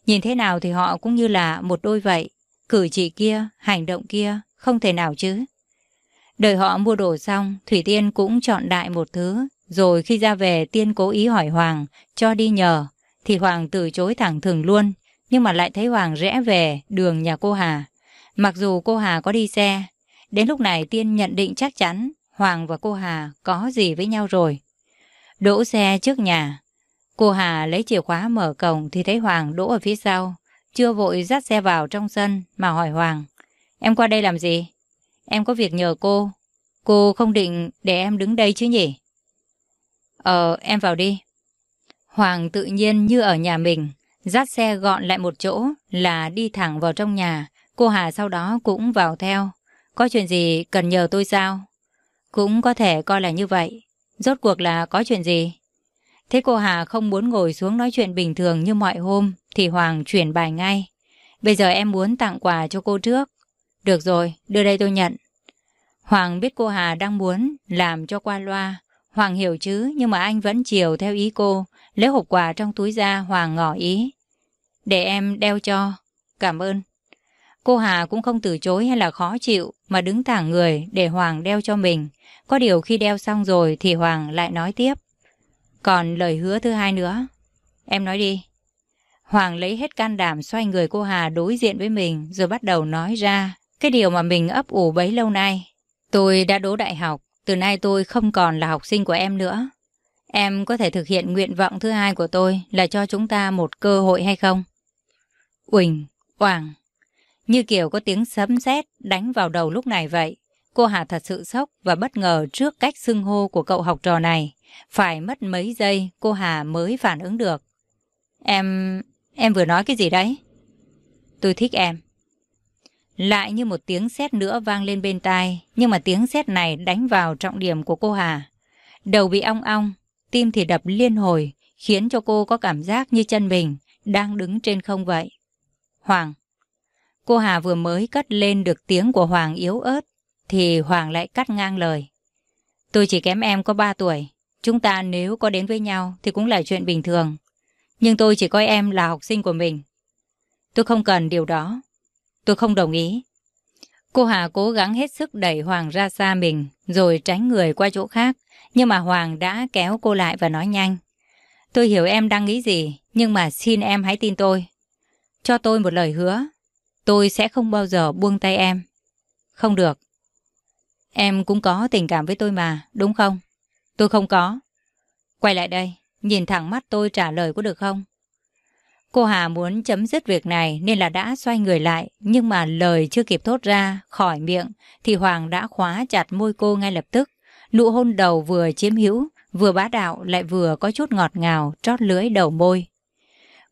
Nhìn thế nào thì họ cũng như là một đôi vậy. Cử chỉ kia, hành động kia, không thể nào chứ. Đợi họ mua đồ xong, Thủy Tiên cũng chọn đại một thứ. Rồi khi ra về Tiên cố ý hỏi Hoàng, cho đi nhờ. Thì Hoàng từ chối thẳng thừng luôn. Nhưng mà lại thấy Hoàng rẽ về đường nhà cô Hà. Mặc dù cô Hà có đi xe, đến lúc này Tiên nhận định chắc chắn Hoàng và cô Hà có gì với nhau rồi. Đỗ xe trước nhà. Cô Hà lấy chìa khóa mở cổng thì thấy Hoàng đỗ ở phía sau. Chưa vội dắt xe vào trong sân mà hỏi Hoàng. Em qua đây làm gì? Em có việc nhờ cô. Cô không định để em đứng đây chứ nhỉ? Ờ, em vào đi. Hoàng tự nhiên như ở nhà mình, dắt xe gọn lại một chỗ là đi thẳng vào trong nhà. Cô Hà sau đó cũng vào theo. Có chuyện gì cần nhờ tôi sao? Cũng có thể coi là như vậy. Rốt cuộc là có chuyện gì? Thế cô Hà không muốn ngồi xuống nói chuyện bình thường như mọi hôm thì Hoàng chuyển bài ngay. Bây giờ em muốn tặng quà cho cô trước. Được rồi, đưa đây tôi nhận. Hoàng biết cô Hà đang muốn làm cho qua loa. Hoàng hiểu chứ, nhưng mà anh vẫn chiều theo ý cô. Lấy hộp quà trong túi ra, Hoàng ngỏ ý. Để em đeo cho. Cảm ơn. Cô Hà cũng không từ chối hay là khó chịu, mà đứng thẳng người để Hoàng đeo cho mình. Có điều khi đeo xong rồi thì Hoàng lại nói tiếp. Còn lời hứa thứ hai nữa. Em nói đi. Hoàng lấy hết can đảm xoay người cô Hà đối diện với mình rồi bắt đầu nói ra cái điều mà mình ấp ủ bấy lâu nay. Tôi đã đỗ đại học, từ nay tôi không còn là học sinh của em nữa. Em có thể thực hiện nguyện vọng thứ hai của tôi là cho chúng ta một cơ hội hay không? Uỳnh, Hoàng, như kiểu có tiếng sấm sét đánh vào đầu lúc này vậy. Cô Hà thật sự sốc và bất ngờ trước cách xưng hô của cậu học trò này. Phải mất mấy giây cô Hà mới phản ứng được. Em... em vừa nói cái gì đấy? Tôi thích em. Lại như một tiếng sét nữa vang lên bên tai, nhưng mà tiếng sét này đánh vào trọng điểm của cô Hà. Đầu bị ong ong, tim thì đập liên hồi, khiến cho cô có cảm giác như chân mình đang đứng trên không vậy. Hoàng. Cô Hà vừa mới cất lên được tiếng của Hoàng yếu ớt, thì Hoàng lại cắt ngang lời. Tôi chỉ kém em có 3 tuổi. Chúng ta nếu có đến với nhau thì cũng là chuyện bình thường. Nhưng tôi chỉ coi em là học sinh của mình. Tôi không cần điều đó. Tôi không đồng ý. Cô Hà cố gắng hết sức đẩy Hoàng ra xa mình, rồi tránh người qua chỗ khác. Nhưng mà Hoàng đã kéo cô lại và nói nhanh. Tôi hiểu em đang nghĩ gì, nhưng mà xin em hãy tin tôi. Cho tôi một lời hứa. Tôi sẽ không bao giờ buông tay em. Không được. Em cũng có tình cảm với tôi mà, đúng không? Tôi không có. Quay lại đây, nhìn thẳng mắt tôi trả lời có được không? Cô Hà muốn chấm dứt việc này nên là đã xoay người lại, nhưng mà lời chưa kịp thốt ra khỏi miệng thì Hoàng đã khóa chặt môi cô ngay lập tức. Nụ hôn đầu vừa chiếm hữu, vừa bá đạo lại vừa có chút ngọt ngào trót lưới đầu môi.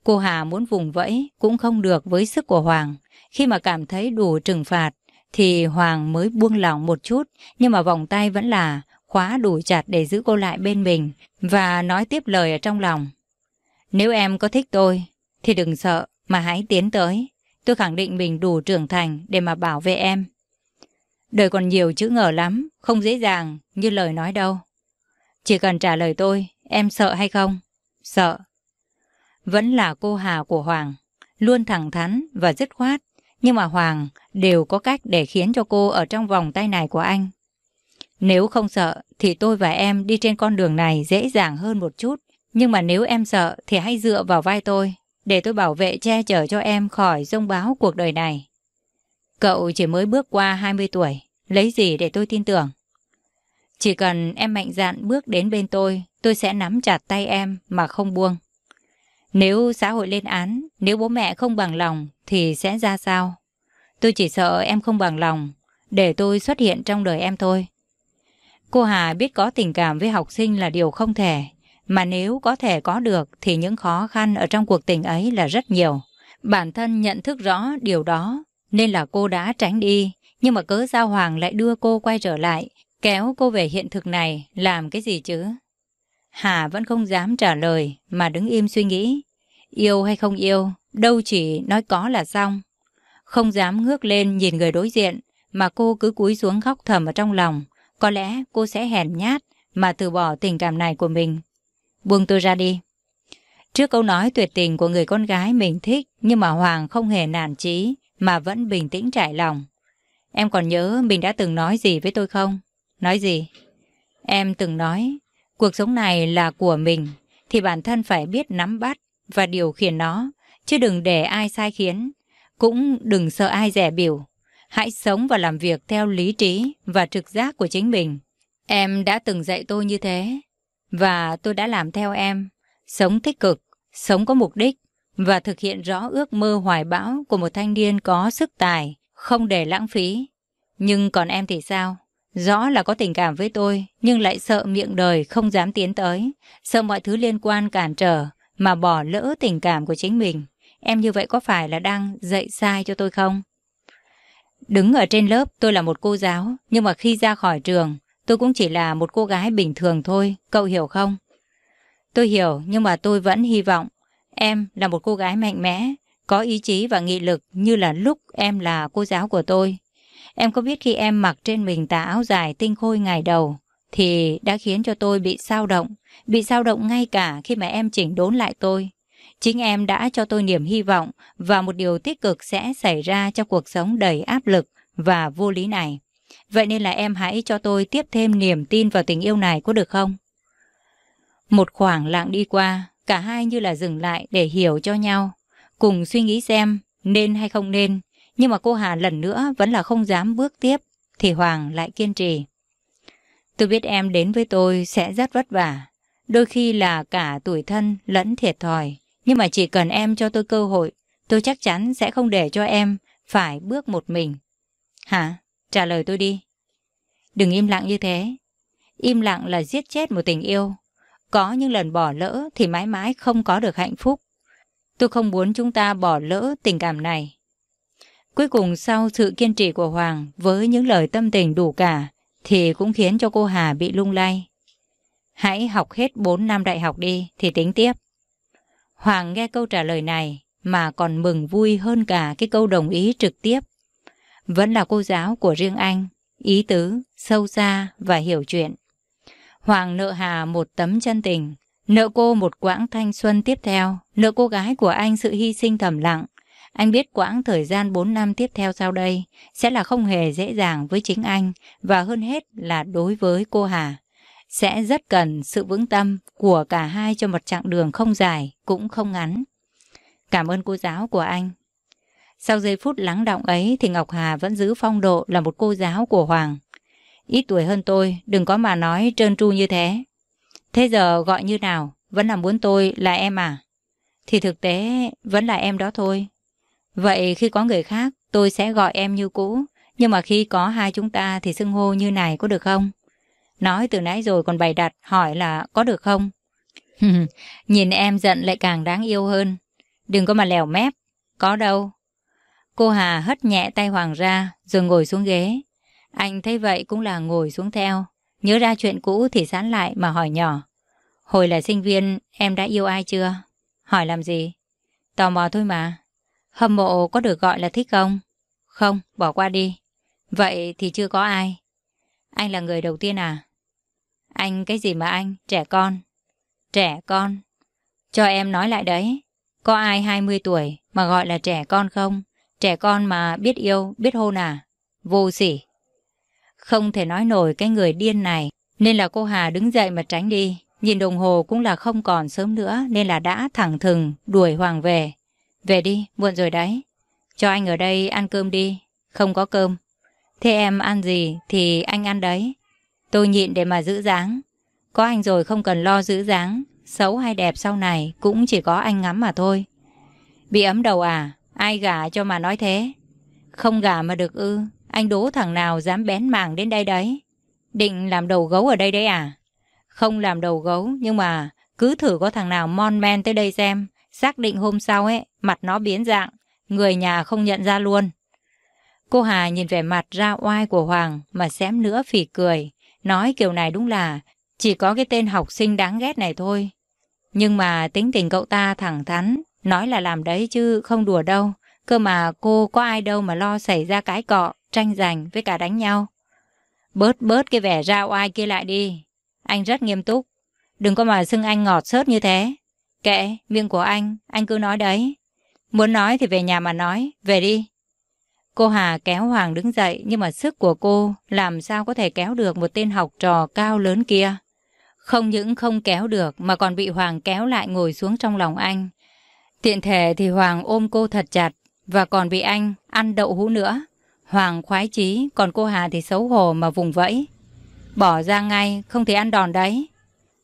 Cô Hà muốn vùng vẫy cũng không được với sức của Hoàng. Khi mà cảm thấy đủ trừng phạt thì Hoàng mới buông lỏng một chút nhưng mà vòng tay vẫn là khóa đủ chặt để giữ cô lại bên mình và nói tiếp lời ở trong lòng. Nếu em có thích tôi thì đừng sợ mà hãy tiến tới. Tôi khẳng định mình đủ trưởng thành để mà bảo vệ em. Đời còn nhiều chữ ngờ lắm, không dễ dàng như lời nói đâu. Chỉ cần trả lời tôi, em sợ hay không? Sợ. Vẫn là cô Hà của Hoàng, luôn thẳng thắn và dứt khoát, nhưng mà Hoàng đều có cách để khiến cho cô ở trong vòng tay này của anh. Nếu không sợ thì tôi và em đi trên con đường này dễ dàng hơn một chút. Nhưng mà nếu em sợ thì hãy dựa vào vai tôi để tôi bảo vệ che chở cho em khỏi rông báo cuộc đời này. Cậu chỉ mới bước qua 20 tuổi, lấy gì để tôi tin tưởng? Chỉ cần em mạnh dạn bước đến bên tôi, tôi sẽ nắm chặt tay em mà không buông. Nếu xã hội lên án, nếu bố mẹ không bằng lòng thì sẽ ra sao? Tôi chỉ sợ em không bằng lòng, để tôi xuất hiện trong đời em thôi. Cô Hà biết có tình cảm với học sinh là điều không thể, mà nếu có thể có được thì những khó khăn ở trong cuộc tình ấy là rất nhiều. Bản thân nhận thức rõ điều đó nên là cô đã tránh đi, nhưng mà cớ Giao Hoàng lại đưa cô quay trở lại, kéo cô về hiện thực này, làm cái gì chứ? Hà vẫn không dám trả lời mà đứng im suy nghĩ. Yêu hay không yêu, đâu chỉ nói có là xong. Không dám ngước lên nhìn người đối diện mà cô cứ cúi xuống khóc thầm ở trong lòng. Có lẽ cô sẽ hèn nhát mà từ bỏ tình cảm này của mình. Buông tôi ra đi. Trước câu nói tuyệt tình của người con gái mình thích nhưng mà Hoàng không hề nản chí mà vẫn bình tĩnh trải lòng. Em còn nhớ mình đã từng nói gì với tôi không? Nói gì? Em từng nói, cuộc sống này là của mình, thì bản thân phải biết nắm bắt và điều khiển nó, chứ đừng để ai sai khiến, cũng đừng sợ ai rẻ biểu. Hãy sống và làm việc theo lý trí và trực giác của chính mình. Em đã từng dạy tôi như thế, và tôi đã làm theo em. Sống tích cực, sống có mục đích, và thực hiện rõ ước mơ hoài bão của một thanh niên có sức tài, không để lãng phí. Nhưng còn em thì sao? Rõ là có tình cảm với tôi, nhưng lại sợ miệng đời không dám tiến tới, sợ mọi thứ liên quan cản trở, mà bỏ lỡ tình cảm của chính mình. Em như vậy có phải là đang dạy sai cho tôi không? Đứng ở trên lớp tôi là một cô giáo, nhưng mà khi ra khỏi trường, tôi cũng chỉ là một cô gái bình thường thôi, cậu hiểu không? Tôi hiểu, nhưng mà tôi vẫn hy vọng em là một cô gái mạnh mẽ, có ý chí và nghị lực như là lúc em là cô giáo của tôi. Em có biết khi em mặc trên mình tà áo dài tinh khôi ngày đầu thì đã khiến cho tôi bị sao động, bị sao động ngay cả khi mà em chỉnh đốn lại tôi. Chính em đã cho tôi niềm hy vọng và một điều tích cực sẽ xảy ra cho cuộc sống đầy áp lực và vô lý này. Vậy nên là em hãy cho tôi tiếp thêm niềm tin vào tình yêu này có được không? Một khoảng lặng đi qua, cả hai như là dừng lại để hiểu cho nhau, cùng suy nghĩ xem nên hay không nên. Nhưng mà cô Hà lần nữa vẫn là không dám bước tiếp, thì Hoàng lại kiên trì. Tôi biết em đến với tôi sẽ rất vất vả, đôi khi là cả tuổi thân lẫn thiệt thòi. Nhưng mà chỉ cần em cho tôi cơ hội, tôi chắc chắn sẽ không để cho em phải bước một mình. Hả? Trả lời tôi đi. Đừng im lặng như thế. Im lặng là giết chết một tình yêu. Có những lần bỏ lỡ thì mãi mãi không có được hạnh phúc. Tôi không muốn chúng ta bỏ lỡ tình cảm này. Cuối cùng sau sự kiên trì của Hoàng với những lời tâm tình đủ cả thì cũng khiến cho cô Hà bị lung lay. Hãy học hết 4 năm đại học đi thì tính tiếp. Hoàng nghe câu trả lời này mà còn mừng vui hơn cả cái câu đồng ý trực tiếp. Vẫn là cô giáo của riêng anh, ý tứ, sâu xa và hiểu chuyện. Hoàng nợ Hà một tấm chân tình, nợ cô một quãng thanh xuân tiếp theo, nợ cô gái của anh sự hy sinh thầm lặng. Anh biết quãng thời gian 4 năm tiếp theo sau đây sẽ là không hề dễ dàng với chính anh và hơn hết là đối với cô Hà sẽ rất cần sự vững tâm của cả hai cho một chặng đường không dài cũng không ngắn. Cảm ơn cô giáo của anh. Sau giây phút lắng động ấy thì Ngọc Hà vẫn giữ phong độ là một cô giáo của Hoàng. Ít tuổi hơn tôi, đừng có mà nói trơn tru như thế. Thế giờ gọi như nào, vẫn là muốn tôi là em à? Thì thực tế vẫn là em đó thôi. Vậy khi có người khác, tôi sẽ gọi em như cũ. Nhưng mà khi có hai chúng ta thì xưng hô như này có được không? Nói từ nãy rồi còn bày đặt hỏi là có được không? Nhìn em giận lại càng đáng yêu hơn. Đừng có mà lèo mép. Có đâu. Cô Hà hất nhẹ tay Hoàng ra rồi ngồi xuống ghế. Anh thấy vậy cũng là ngồi xuống theo. Nhớ ra chuyện cũ thì sán lại mà hỏi nhỏ. Hồi là sinh viên em đã yêu ai chưa? Hỏi làm gì? Tò mò thôi mà. Hâm mộ có được gọi là thích không? Không, bỏ qua đi. Vậy thì chưa có ai. Anh là người đầu tiên à? Anh cái gì mà anh? Trẻ con. Trẻ con. Cho em nói lại đấy. Có ai 20 tuổi mà gọi là trẻ con không? Trẻ con mà biết yêu, biết hôn à? Vô sỉ. Không thể nói nổi cái người điên này, nên là cô Hà đứng dậy mà tránh đi. Nhìn đồng hồ cũng là không còn sớm nữa nên là đã thẳng thừng đuổi Hoàng về. Về đi, muộn rồi đấy. Cho anh ở đây ăn cơm đi. Không có cơm. Thế em ăn gì thì anh ăn đấy. Tôi nhịn để mà giữ dáng. Có anh rồi không cần lo giữ dáng. Xấu hay đẹp sau này cũng chỉ có anh ngắm mà thôi. Bị ấm đầu à? Ai gả cho mà nói thế? Không gả mà được ư. Anh đố thằng nào dám bén mảng đến đây đấy. Định làm đầu gấu ở đây đấy à? Không làm đầu gấu nhưng mà cứ thử có thằng nào mon men tới đây xem. Xác định hôm sau ấy, mặt nó biến dạng. Người nhà không nhận ra luôn. Cô Hà nhìn vẻ mặt ra oai của Hoàng mà xém nữa phỉ cười. Nói kiểu này đúng là chỉ có cái tên học sinh đáng ghét này thôi. Nhưng mà tính tình cậu ta thẳng thắn, nói là làm đấy chứ không đùa đâu. Cơ mà cô có ai đâu mà lo xảy ra cái cọ, tranh giành với cả đánh nhau. Bớt bớt cái vẻ ra oai kia lại đi. Anh rất nghiêm túc. Đừng có mà xưng anh ngọt xớt như thế. Kệ, miệng của anh, anh cứ nói đấy. Muốn nói thì về nhà mà nói, về đi. Cô Hà kéo Hoàng đứng dậy nhưng mà sức của cô làm sao có thể kéo được một tên học trò cao lớn kia. Không những không kéo được mà còn bị Hoàng kéo lại ngồi xuống trong lòng anh. Tiện thể thì Hoàng ôm cô thật chặt và còn bị anh ăn đậu hũ nữa. Hoàng khoái chí, còn cô Hà thì xấu hổ mà vùng vẫy. Bỏ ra ngay, không thể ăn đòn đấy.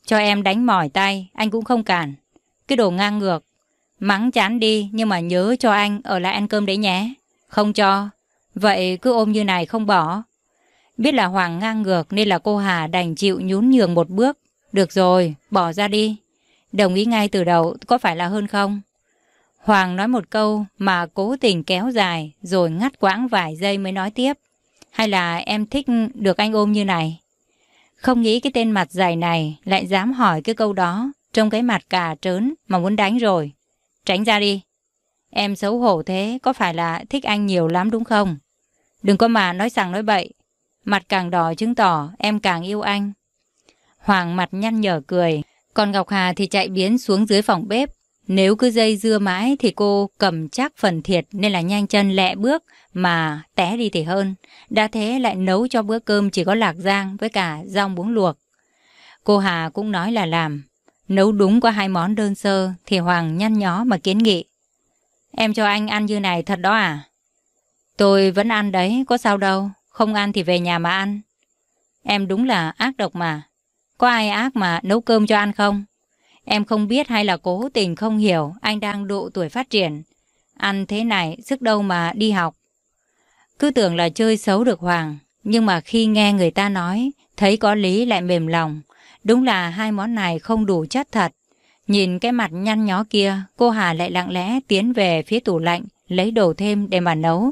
Cho em đánh mỏi tay, anh cũng không cản. Cái đồ ngang ngược. Mắng chán đi, nhưng mà nhớ cho anh ở lại ăn cơm đấy nhé. Không cho. Vậy cứ ôm như này không bỏ. Biết là Hoàng ngang ngược nên là cô Hà đành chịu nhún nhường một bước. Được rồi, bỏ ra đi. Đồng ý ngay từ đầu có phải là hơn không? Hoàng nói một câu mà cố tình kéo dài rồi ngắt quãng vài giây mới nói tiếp. Hay là em thích được anh ôm như này? Không nghĩ cái tên mặt dài này lại dám hỏi cái câu đó trong cái mặt cà trớn mà muốn đánh rồi. Tránh ra đi. Em xấu hổ thế, có phải là thích anh nhiều lắm đúng không? Đừng có mà nói sằng nói bậy. Mặt càng đỏ chứng tỏ em càng yêu anh. Hoàng mặt nhăn nhở cười. Còn Ngọc Hà thì chạy biến xuống dưới phòng bếp. Nếu cứ dây dưa mãi thì cô cầm chắc phần thiệt nên là nhanh chân lẹ bước mà té đi thì hơn. Đã thế lại nấu cho bữa cơm chỉ có lạc giang với cả rau muống luộc. Cô Hà cũng nói là làm. Nấu đúng có hai món đơn sơ thì Hoàng nhăn nhó mà kiến nghị. Em cho anh ăn như này thật đó à? Tôi vẫn ăn đấy, có sao đâu. Không ăn thì về nhà mà ăn. Em đúng là ác độc mà. Có ai ác mà nấu cơm cho ăn không? Em không biết hay là cố tình không hiểu anh đang độ tuổi phát triển. Ăn thế này, sức đâu mà đi học. Cứ tưởng là chơi xấu được Hoàng. Nhưng mà khi nghe người ta nói, thấy có lý lại mềm lòng. Đúng là hai món này không đủ chất thật. Nhìn cái mặt nhăn nhó kia, cô Hà lại lặng lẽ tiến về phía tủ lạnh, lấy đồ thêm để mà nấu.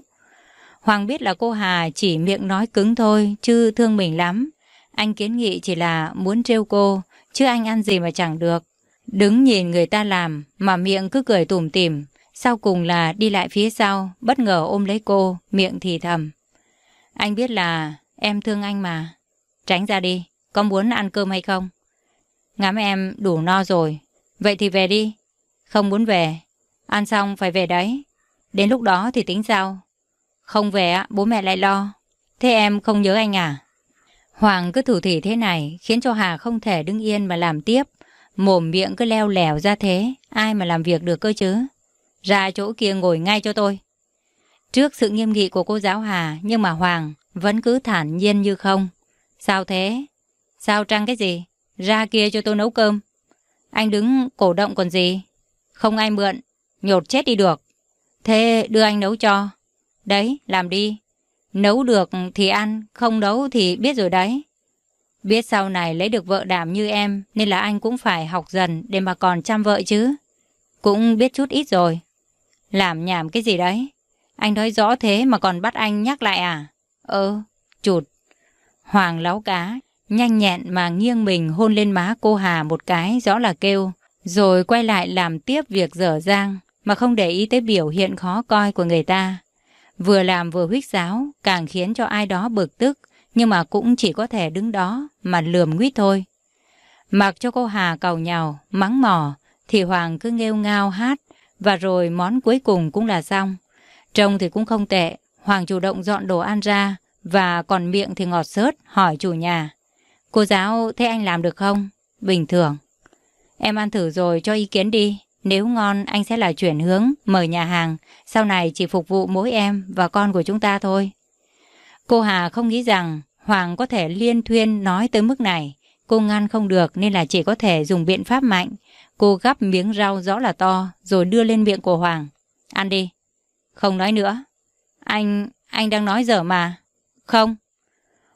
Hoàng biết là cô Hà chỉ miệng nói cứng thôi, chứ thương mình lắm. Anh kiến nghị chỉ là muốn trêu cô, chứ anh ăn gì mà chẳng được. Đứng nhìn người ta làm, mà miệng cứ cười tủm tỉm. Sau cùng là đi lại phía sau, bất ngờ ôm lấy cô, miệng thì thầm. Anh biết là em thương anh mà. Tránh ra đi, có muốn ăn cơm hay không? Ngắm em đủ no rồi, Vậy thì về đi. Không muốn về. Ăn xong phải về đấy. Đến lúc đó thì tính sao? Không về bố mẹ lại lo. Thế em không nhớ anh à? Hoàng cứ thủ thỉ thế này khiến cho Hà không thể đứng yên mà làm tiếp. Mồm miệng cứ leo lẻo ra thế. Ai mà làm việc được cơ chứ? Ra chỗ kia ngồi ngay cho tôi. Trước sự nghiêm nghị của cô giáo Hà nhưng mà Hoàng vẫn cứ thản nhiên như không. Sao thế? Sao trăng cái gì? Ra kia cho tôi nấu cơm. Anh đứng cổ động còn gì? Không ai mượn, nhột chết đi được. Thế đưa anh nấu cho. Đấy, làm đi. Nấu được thì ăn, không nấu thì biết rồi đấy. Biết sau này lấy được vợ đảm như em nên là anh cũng phải học dần để mà còn chăm vợ chứ. Cũng biết chút ít rồi. Làm nhảm cái gì đấy? Anh nói rõ thế mà còn bắt anh nhắc lại à? Ơ, chụt. Hoàng láo cá, Nhanh nhẹn mà nghiêng mình hôn lên má cô Hà một cái rõ là kêu, rồi quay lại làm tiếp việc dở dang mà không để ý tới biểu hiện khó coi của người ta. Vừa làm vừa huýt giáo, càng khiến cho ai đó bực tức, nhưng mà cũng chỉ có thể đứng đó mà lườm nguyết thôi. Mặc cho cô Hà cầu nhào, mắng mỏ, thì Hoàng cứ nghêu ngao hát, và rồi món cuối cùng cũng là xong. Trông thì cũng không tệ, Hoàng chủ động dọn đồ ăn ra, và còn miệng thì ngọt sớt, hỏi chủ nhà. Cô giáo, thế anh làm được không? Bình thường. Em ăn thử rồi cho ý kiến đi. Nếu ngon, anh sẽ là chuyển hướng, mời nhà hàng. Sau này chỉ phục vụ mỗi em và con của chúng ta thôi. Cô Hà không nghĩ rằng Hoàng có thể liên thuyên nói tới mức này. Cô ngăn không được nên là chỉ có thể dùng biện pháp mạnh. Cô gắp miếng rau rõ là to rồi đưa lên miệng của Hoàng. Ăn đi. Không nói nữa. Anh, anh đang nói dở mà. Không.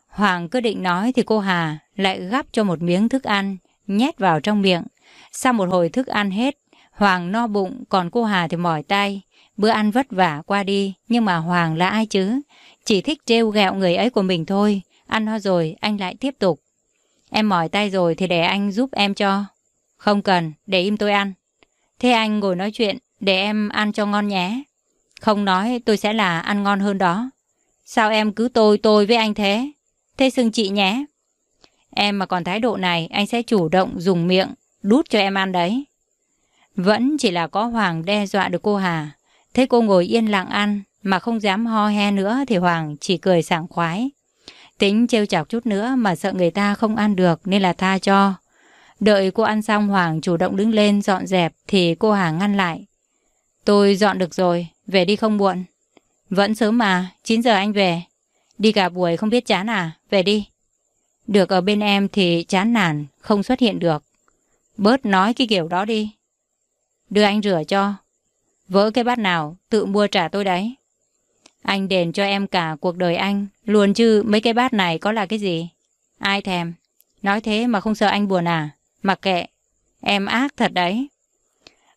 Hoàng cứ định nói thì cô Hà lại gắp cho một miếng thức ăn, nhét vào trong miệng. Sau một hồi thức ăn hết, Hoàng no bụng còn cô Hà thì mỏi tay. Bữa ăn vất vả qua đi, nhưng mà Hoàng là ai chứ? Chỉ thích trêu ghẹo người ấy của mình thôi. Ăn no rồi, anh lại tiếp tục. Em mỏi tay rồi thì để anh giúp em cho. Không cần, để im tôi ăn. Thế anh ngồi nói chuyện, để em ăn cho ngon nhé. Không nói tôi sẽ là ăn ngon hơn đó. Sao em cứ tôi tôi với anh thế? Thế xưng chị nhé. Em mà còn thái độ này, anh sẽ chủ động dùng miệng, đút cho em ăn đấy. Vẫn chỉ là có Hoàng đe dọa được cô Hà. Thế cô ngồi yên lặng ăn, mà không dám ho he nữa thì Hoàng chỉ cười sảng khoái. Tính trêu chọc chút nữa mà sợ người ta không ăn được nên là tha cho. Đợi cô ăn xong Hoàng chủ động đứng lên dọn dẹp thì cô Hà ngăn lại. Tôi dọn được rồi, về đi không muộn. Vẫn sớm mà, 9 giờ anh về. Đi cả buổi không biết chán à, về đi. Được ở bên em thì chán nản, không xuất hiện được. Bớt nói cái kiểu đó đi. Đưa anh rửa cho. Vỡ cái bát nào, tự mua trả tôi đấy. Anh đền cho em cả cuộc đời anh, luôn chứ mấy cái bát này có là cái gì? Ai thèm? Nói thế mà không sợ anh buồn à? Mặc kệ, em ác thật đấy.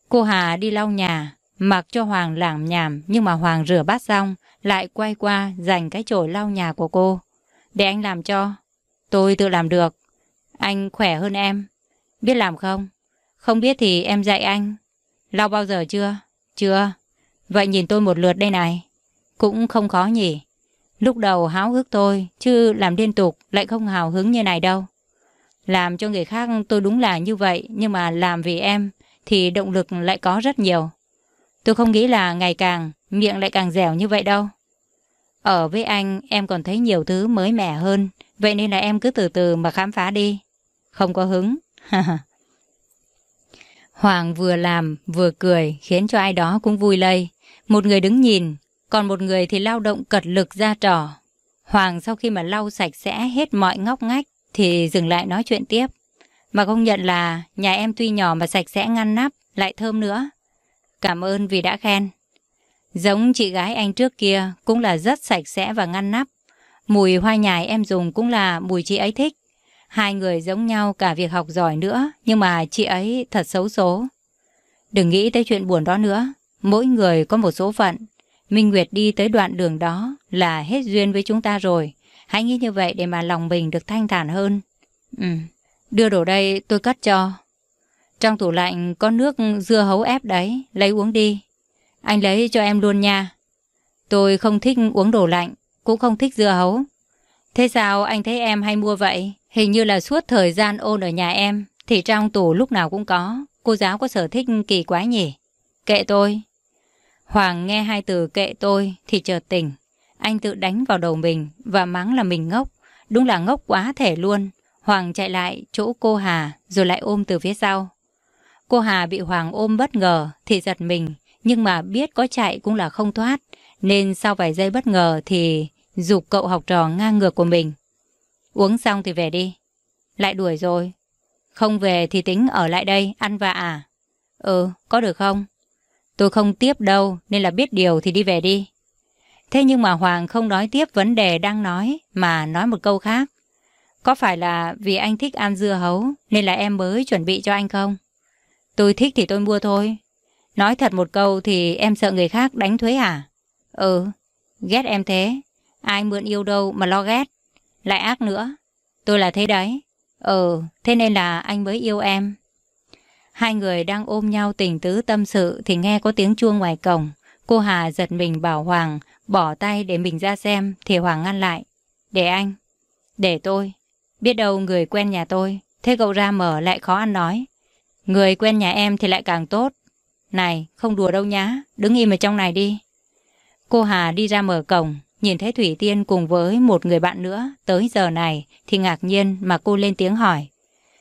Cô Hà đi lau nhà, mặc cho Hoàng làm nhảm nhưng mà Hoàng rửa bát xong, lại quay qua dành cái chổi lau nhà của cô. Để anh làm cho. Tôi tự làm được. Anh khỏe hơn em. Biết làm không? Không biết thì em dạy anh. Lau bao giờ chưa? Chưa. Vậy nhìn tôi một lượt đây này. Cũng không khó nhỉ. Lúc đầu háo hức tôi, chứ làm liên tục lại không hào hứng như này đâu. Làm cho người khác tôi đúng là như vậy, nhưng mà làm vì em thì động lực lại có rất nhiều. Tôi không nghĩ là ngày càng miệng lại càng dẻo như vậy đâu. Ở với anh em còn thấy nhiều thứ mới mẻ hơn, vậy nên là em cứ từ từ mà khám phá đi. Không có hứng. Hoàng vừa làm vừa cười khiến cho ai đó cũng vui lây. Một người đứng nhìn, còn một người thì lao động cật lực ra trò. Hoàng sau khi mà lau sạch sẽ hết mọi ngóc ngách thì dừng lại nói chuyện tiếp. Mà công nhận là nhà em tuy nhỏ mà sạch sẽ ngăn nắp, lại thơm nữa. Cảm ơn vì đã khen. Giống chị gái anh trước kia cũng là rất sạch sẽ và ngăn nắp. Mùi hoa nhài em dùng cũng là mùi chị ấy thích. Hai người giống nhau cả việc học giỏi nữa, nhưng mà chị ấy thật xấu số. Đừng nghĩ tới chuyện buồn đó nữa. Mỗi người có một số phận. Minh Nguyệt đi tới đoạn đường đó là hết duyên với chúng ta rồi. Hãy nghĩ như vậy để mà lòng mình được thanh thản hơn. Ừ, đưa đồ đây tôi cắt cho. Trong tủ lạnh có nước dưa hấu ép đấy, lấy uống đi. Anh lấy cho em luôn nha. Tôi không thích uống đồ lạnh, cũng không thích dưa hấu. Thế sao anh thấy em hay mua vậy? Hình như là suốt thời gian ôn ở nhà em, thì trong tủ lúc nào cũng có. Cô giáo có sở thích kỳ quá nhỉ? Kệ tôi. Hoàng nghe hai từ kệ tôi thì chợt tỉnh. Anh tự đánh vào đầu mình và mắng là mình ngốc. Đúng là ngốc quá thể luôn. Hoàng chạy lại chỗ cô Hà rồi lại ôm từ phía sau. Cô Hà bị Hoàng ôm bất ngờ thì giật mình, nhưng mà biết có chạy cũng là không thoát, nên sau vài giây bất ngờ thì dục cậu học trò ngang ngược của mình. Uống xong thì về đi. Lại đuổi rồi. Không về thì tính ở lại đây ăn vạ à? Ừ, có được không? Tôi không tiếp đâu, nên là biết điều thì đi về đi. Thế nhưng mà Hoàng không nói tiếp vấn đề đang nói, mà nói một câu khác. Có phải là vì anh thích ăn dưa hấu, nên là em mới chuẩn bị cho anh không? Tôi thích thì tôi mua thôi. Nói thật một câu thì em sợ người khác đánh thuế à? Ừ, ghét em thế. Ai mượn yêu đâu mà lo ghét. Lại ác nữa. Tôi là thế đấy. Ừ, thế nên là anh mới yêu em. Hai người đang ôm nhau tình tứ tâm sự thì nghe có tiếng chuông ngoài cổng. Cô Hà giật mình bảo Hoàng bỏ tay để mình ra xem thì Hoàng ngăn lại. Để anh. Để tôi. Biết đâu người quen nhà tôi. Thế cậu ra mở lại khó ăn nói. Người quen nhà em thì lại càng tốt. Này, không đùa đâu nhá. Đứng im ở trong này đi. Cô Hà đi ra mở cổng. Nhìn thấy Thủy Tiên cùng với một người bạn nữa tới giờ này thì ngạc nhiên mà cô lên tiếng hỏi.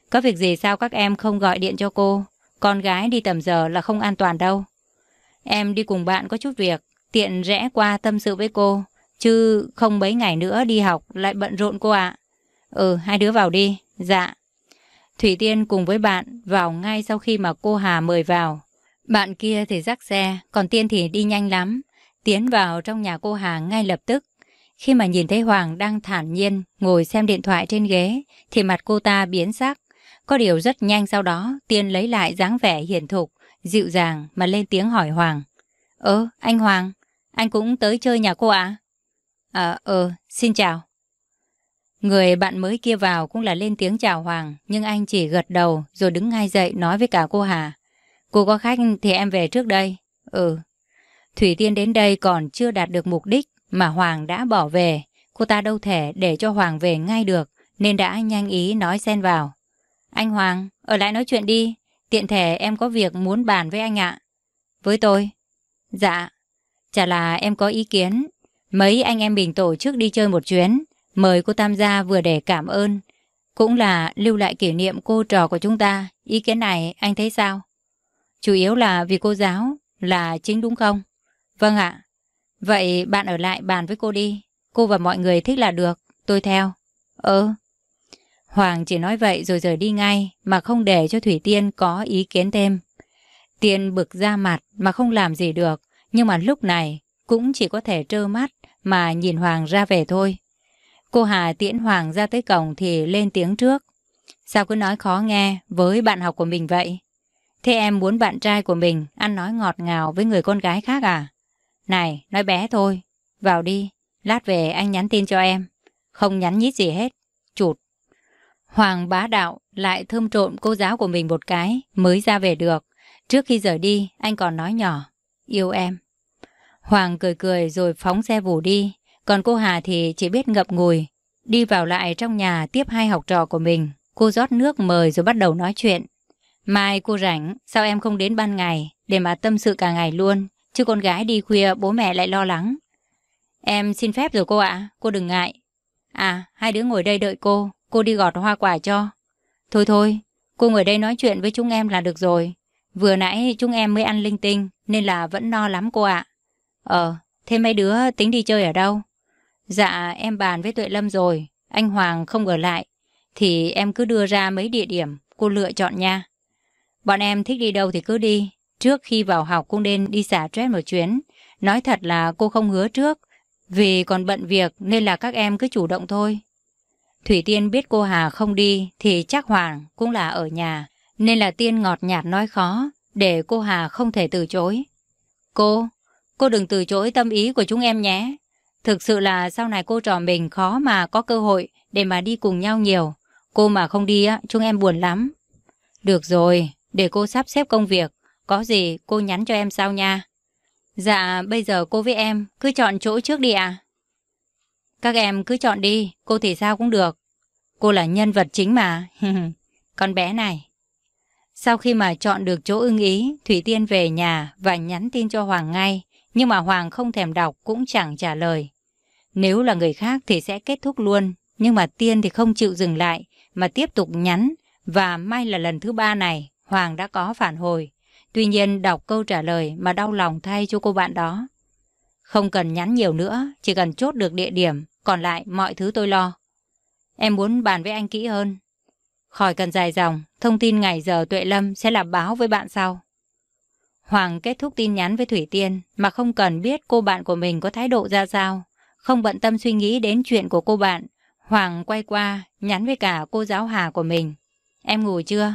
Có việc gì sao các em không gọi điện cho cô? Con gái đi tầm giờ là không an toàn đâu. Em đi cùng bạn có chút việc, tiện rẽ qua tâm sự với cô, chứ không mấy ngày nữa đi học lại bận rộn cô ạ. Ừ, hai đứa vào đi. Dạ. Thủy Tiên cùng với bạn vào ngay sau khi mà cô Hà mời vào. Bạn kia thì dắt xe, còn Tiên thì đi nhanh lắm. Tiến vào trong nhà cô Hà ngay lập tức. Khi mà nhìn thấy Hoàng đang thản nhiên ngồi xem điện thoại trên ghế, thì mặt cô ta biến sắc. Có điều rất nhanh sau đó, Tiên lấy lại dáng vẻ hiền thục, dịu dàng mà lên tiếng hỏi Hoàng. Ơ, anh Hoàng, anh cũng tới chơi nhà cô ạ? À? à, ờ, xin chào. Người bạn mới kia vào cũng là lên tiếng chào Hoàng, nhưng anh chỉ gật đầu rồi đứng ngay dậy nói với cả cô Hà. Cô có khách thì em về trước đây. Ừ. Thủy Tiên đến đây còn chưa đạt được mục đích mà Hoàng đã bỏ về. Cô ta đâu thể để cho Hoàng về ngay được nên đã nhanh ý nói xen vào. Anh Hoàng, ở lại nói chuyện đi. Tiện thể em có việc muốn bàn với anh ạ. Với tôi? Dạ. Chả là em có ý kiến. Mấy anh em mình tổ chức đi chơi một chuyến. Mời cô tham gia vừa để cảm ơn. Cũng là lưu lại kỷ niệm cô trò của chúng ta. Ý kiến này anh thấy sao? Chủ yếu là vì cô giáo là chính đúng không? Vâng ạ. Vậy bạn ở lại bàn với cô đi. Cô và mọi người thích là được. Tôi theo. Ờ. Hoàng chỉ nói vậy rồi rời đi ngay mà không để cho Thủy Tiên có ý kiến thêm. Tiên bực ra mặt mà không làm gì được, nhưng mà lúc này cũng chỉ có thể trơ mắt mà nhìn Hoàng ra về thôi. Cô Hà tiễn Hoàng ra tới cổng thì lên tiếng trước. Sao cứ nói khó nghe với bạn học của mình vậy? Thế em muốn bạn trai của mình ăn nói ngọt ngào với người con gái khác à? Này, nói bé thôi. Vào đi, lát về anh nhắn tin cho em. Không nhắn nhít gì hết. Chụt. Hoàng bá đạo lại thơm trộm cô giáo của mình một cái mới ra về được. Trước khi rời đi, anh còn nói nhỏ, yêu em. Hoàng cười cười rồi phóng xe vù đi, còn cô Hà thì chỉ biết ngập ngùi. Đi vào lại trong nhà tiếp hai học trò của mình, cô rót nước mời rồi bắt đầu nói chuyện. Mai cô rảnh, sao em không đến ban ngày để mà tâm sự cả ngày luôn, chứ con gái đi khuya bố mẹ lại lo lắng. Em xin phép rồi cô ạ, cô đừng ngại. À, hai đứa ngồi đây đợi cô, cô đi gọt hoa quả cho. Thôi thôi, cô ngồi đây nói chuyện với chúng em là được rồi. Vừa nãy chúng em mới ăn linh tinh nên là vẫn no lắm cô ạ. Ờ, thế mấy đứa tính đi chơi ở đâu? Dạ, em bàn với Tuệ Lâm rồi. Anh Hoàng không ở lại. Thì em cứ đưa ra mấy địa điểm cô lựa chọn nha. Bọn em thích đi đâu thì cứ đi. Trước khi vào học cũng nên đi xả stress một chuyến. Nói thật là cô không hứa trước. Vì còn bận việc nên là các em cứ chủ động thôi. Thủy Tiên biết cô Hà không đi thì chắc Hoàng cũng là ở nhà, nên là Tiên ngọt nhạt nói khó, để cô Hà không thể từ chối. Cô, cô đừng từ chối tâm ý của chúng em nhé. Thực sự là sau này cô trò mình khó mà có cơ hội để mà đi cùng nhau nhiều. Cô mà không đi á, chúng em buồn lắm. Được rồi, để cô sắp xếp công việc. Có gì cô nhắn cho em sao nha. Dạ, bây giờ cô với em cứ chọn chỗ trước đi à. Các em cứ chọn đi, cô thì sao cũng được. Cô là nhân vật chính mà. Con bé này. Sau khi mà chọn được chỗ ưng ý, Thủy Tiên về nhà và nhắn tin cho Hoàng ngay. Nhưng mà Hoàng không thèm đọc cũng chẳng trả lời. Nếu là người khác thì sẽ kết thúc luôn. Nhưng mà Tiên thì không chịu dừng lại mà tiếp tục nhắn. Và may là lần thứ ba này Hoàng đã có phản hồi. Tuy nhiên đọc câu trả lời mà đau lòng thay cho cô bạn đó. Không cần nhắn nhiều nữa, chỉ cần chốt được địa điểm, còn lại mọi thứ tôi lo. Em muốn bàn với anh kỹ hơn. Khỏi cần dài dòng, thông tin ngày giờ Tuệ Lâm sẽ làm báo với bạn sau. Hoàng kết thúc tin nhắn với Thủy Tiên mà không cần biết cô bạn của mình có thái độ ra sao. Không bận tâm suy nghĩ đến chuyện của cô bạn. Hoàng quay qua, nhắn với cả cô giáo Hà của mình. Em ngủ chưa?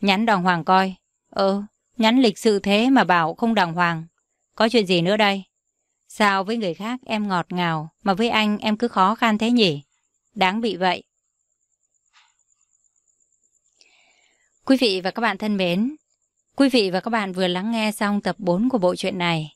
Nhắn đòn hoàng coi. Ờ, nhắn lịch sự thế mà bảo không đàng hoàng. Có chuyện gì nữa đây? Sao với người khác em ngọt ngào, mà với anh em cứ khó khăn thế nhỉ? Đáng bị vậy. Quý vị và các bạn thân mến, quý vị và các bạn vừa lắng nghe xong tập 4 của bộ truyện này.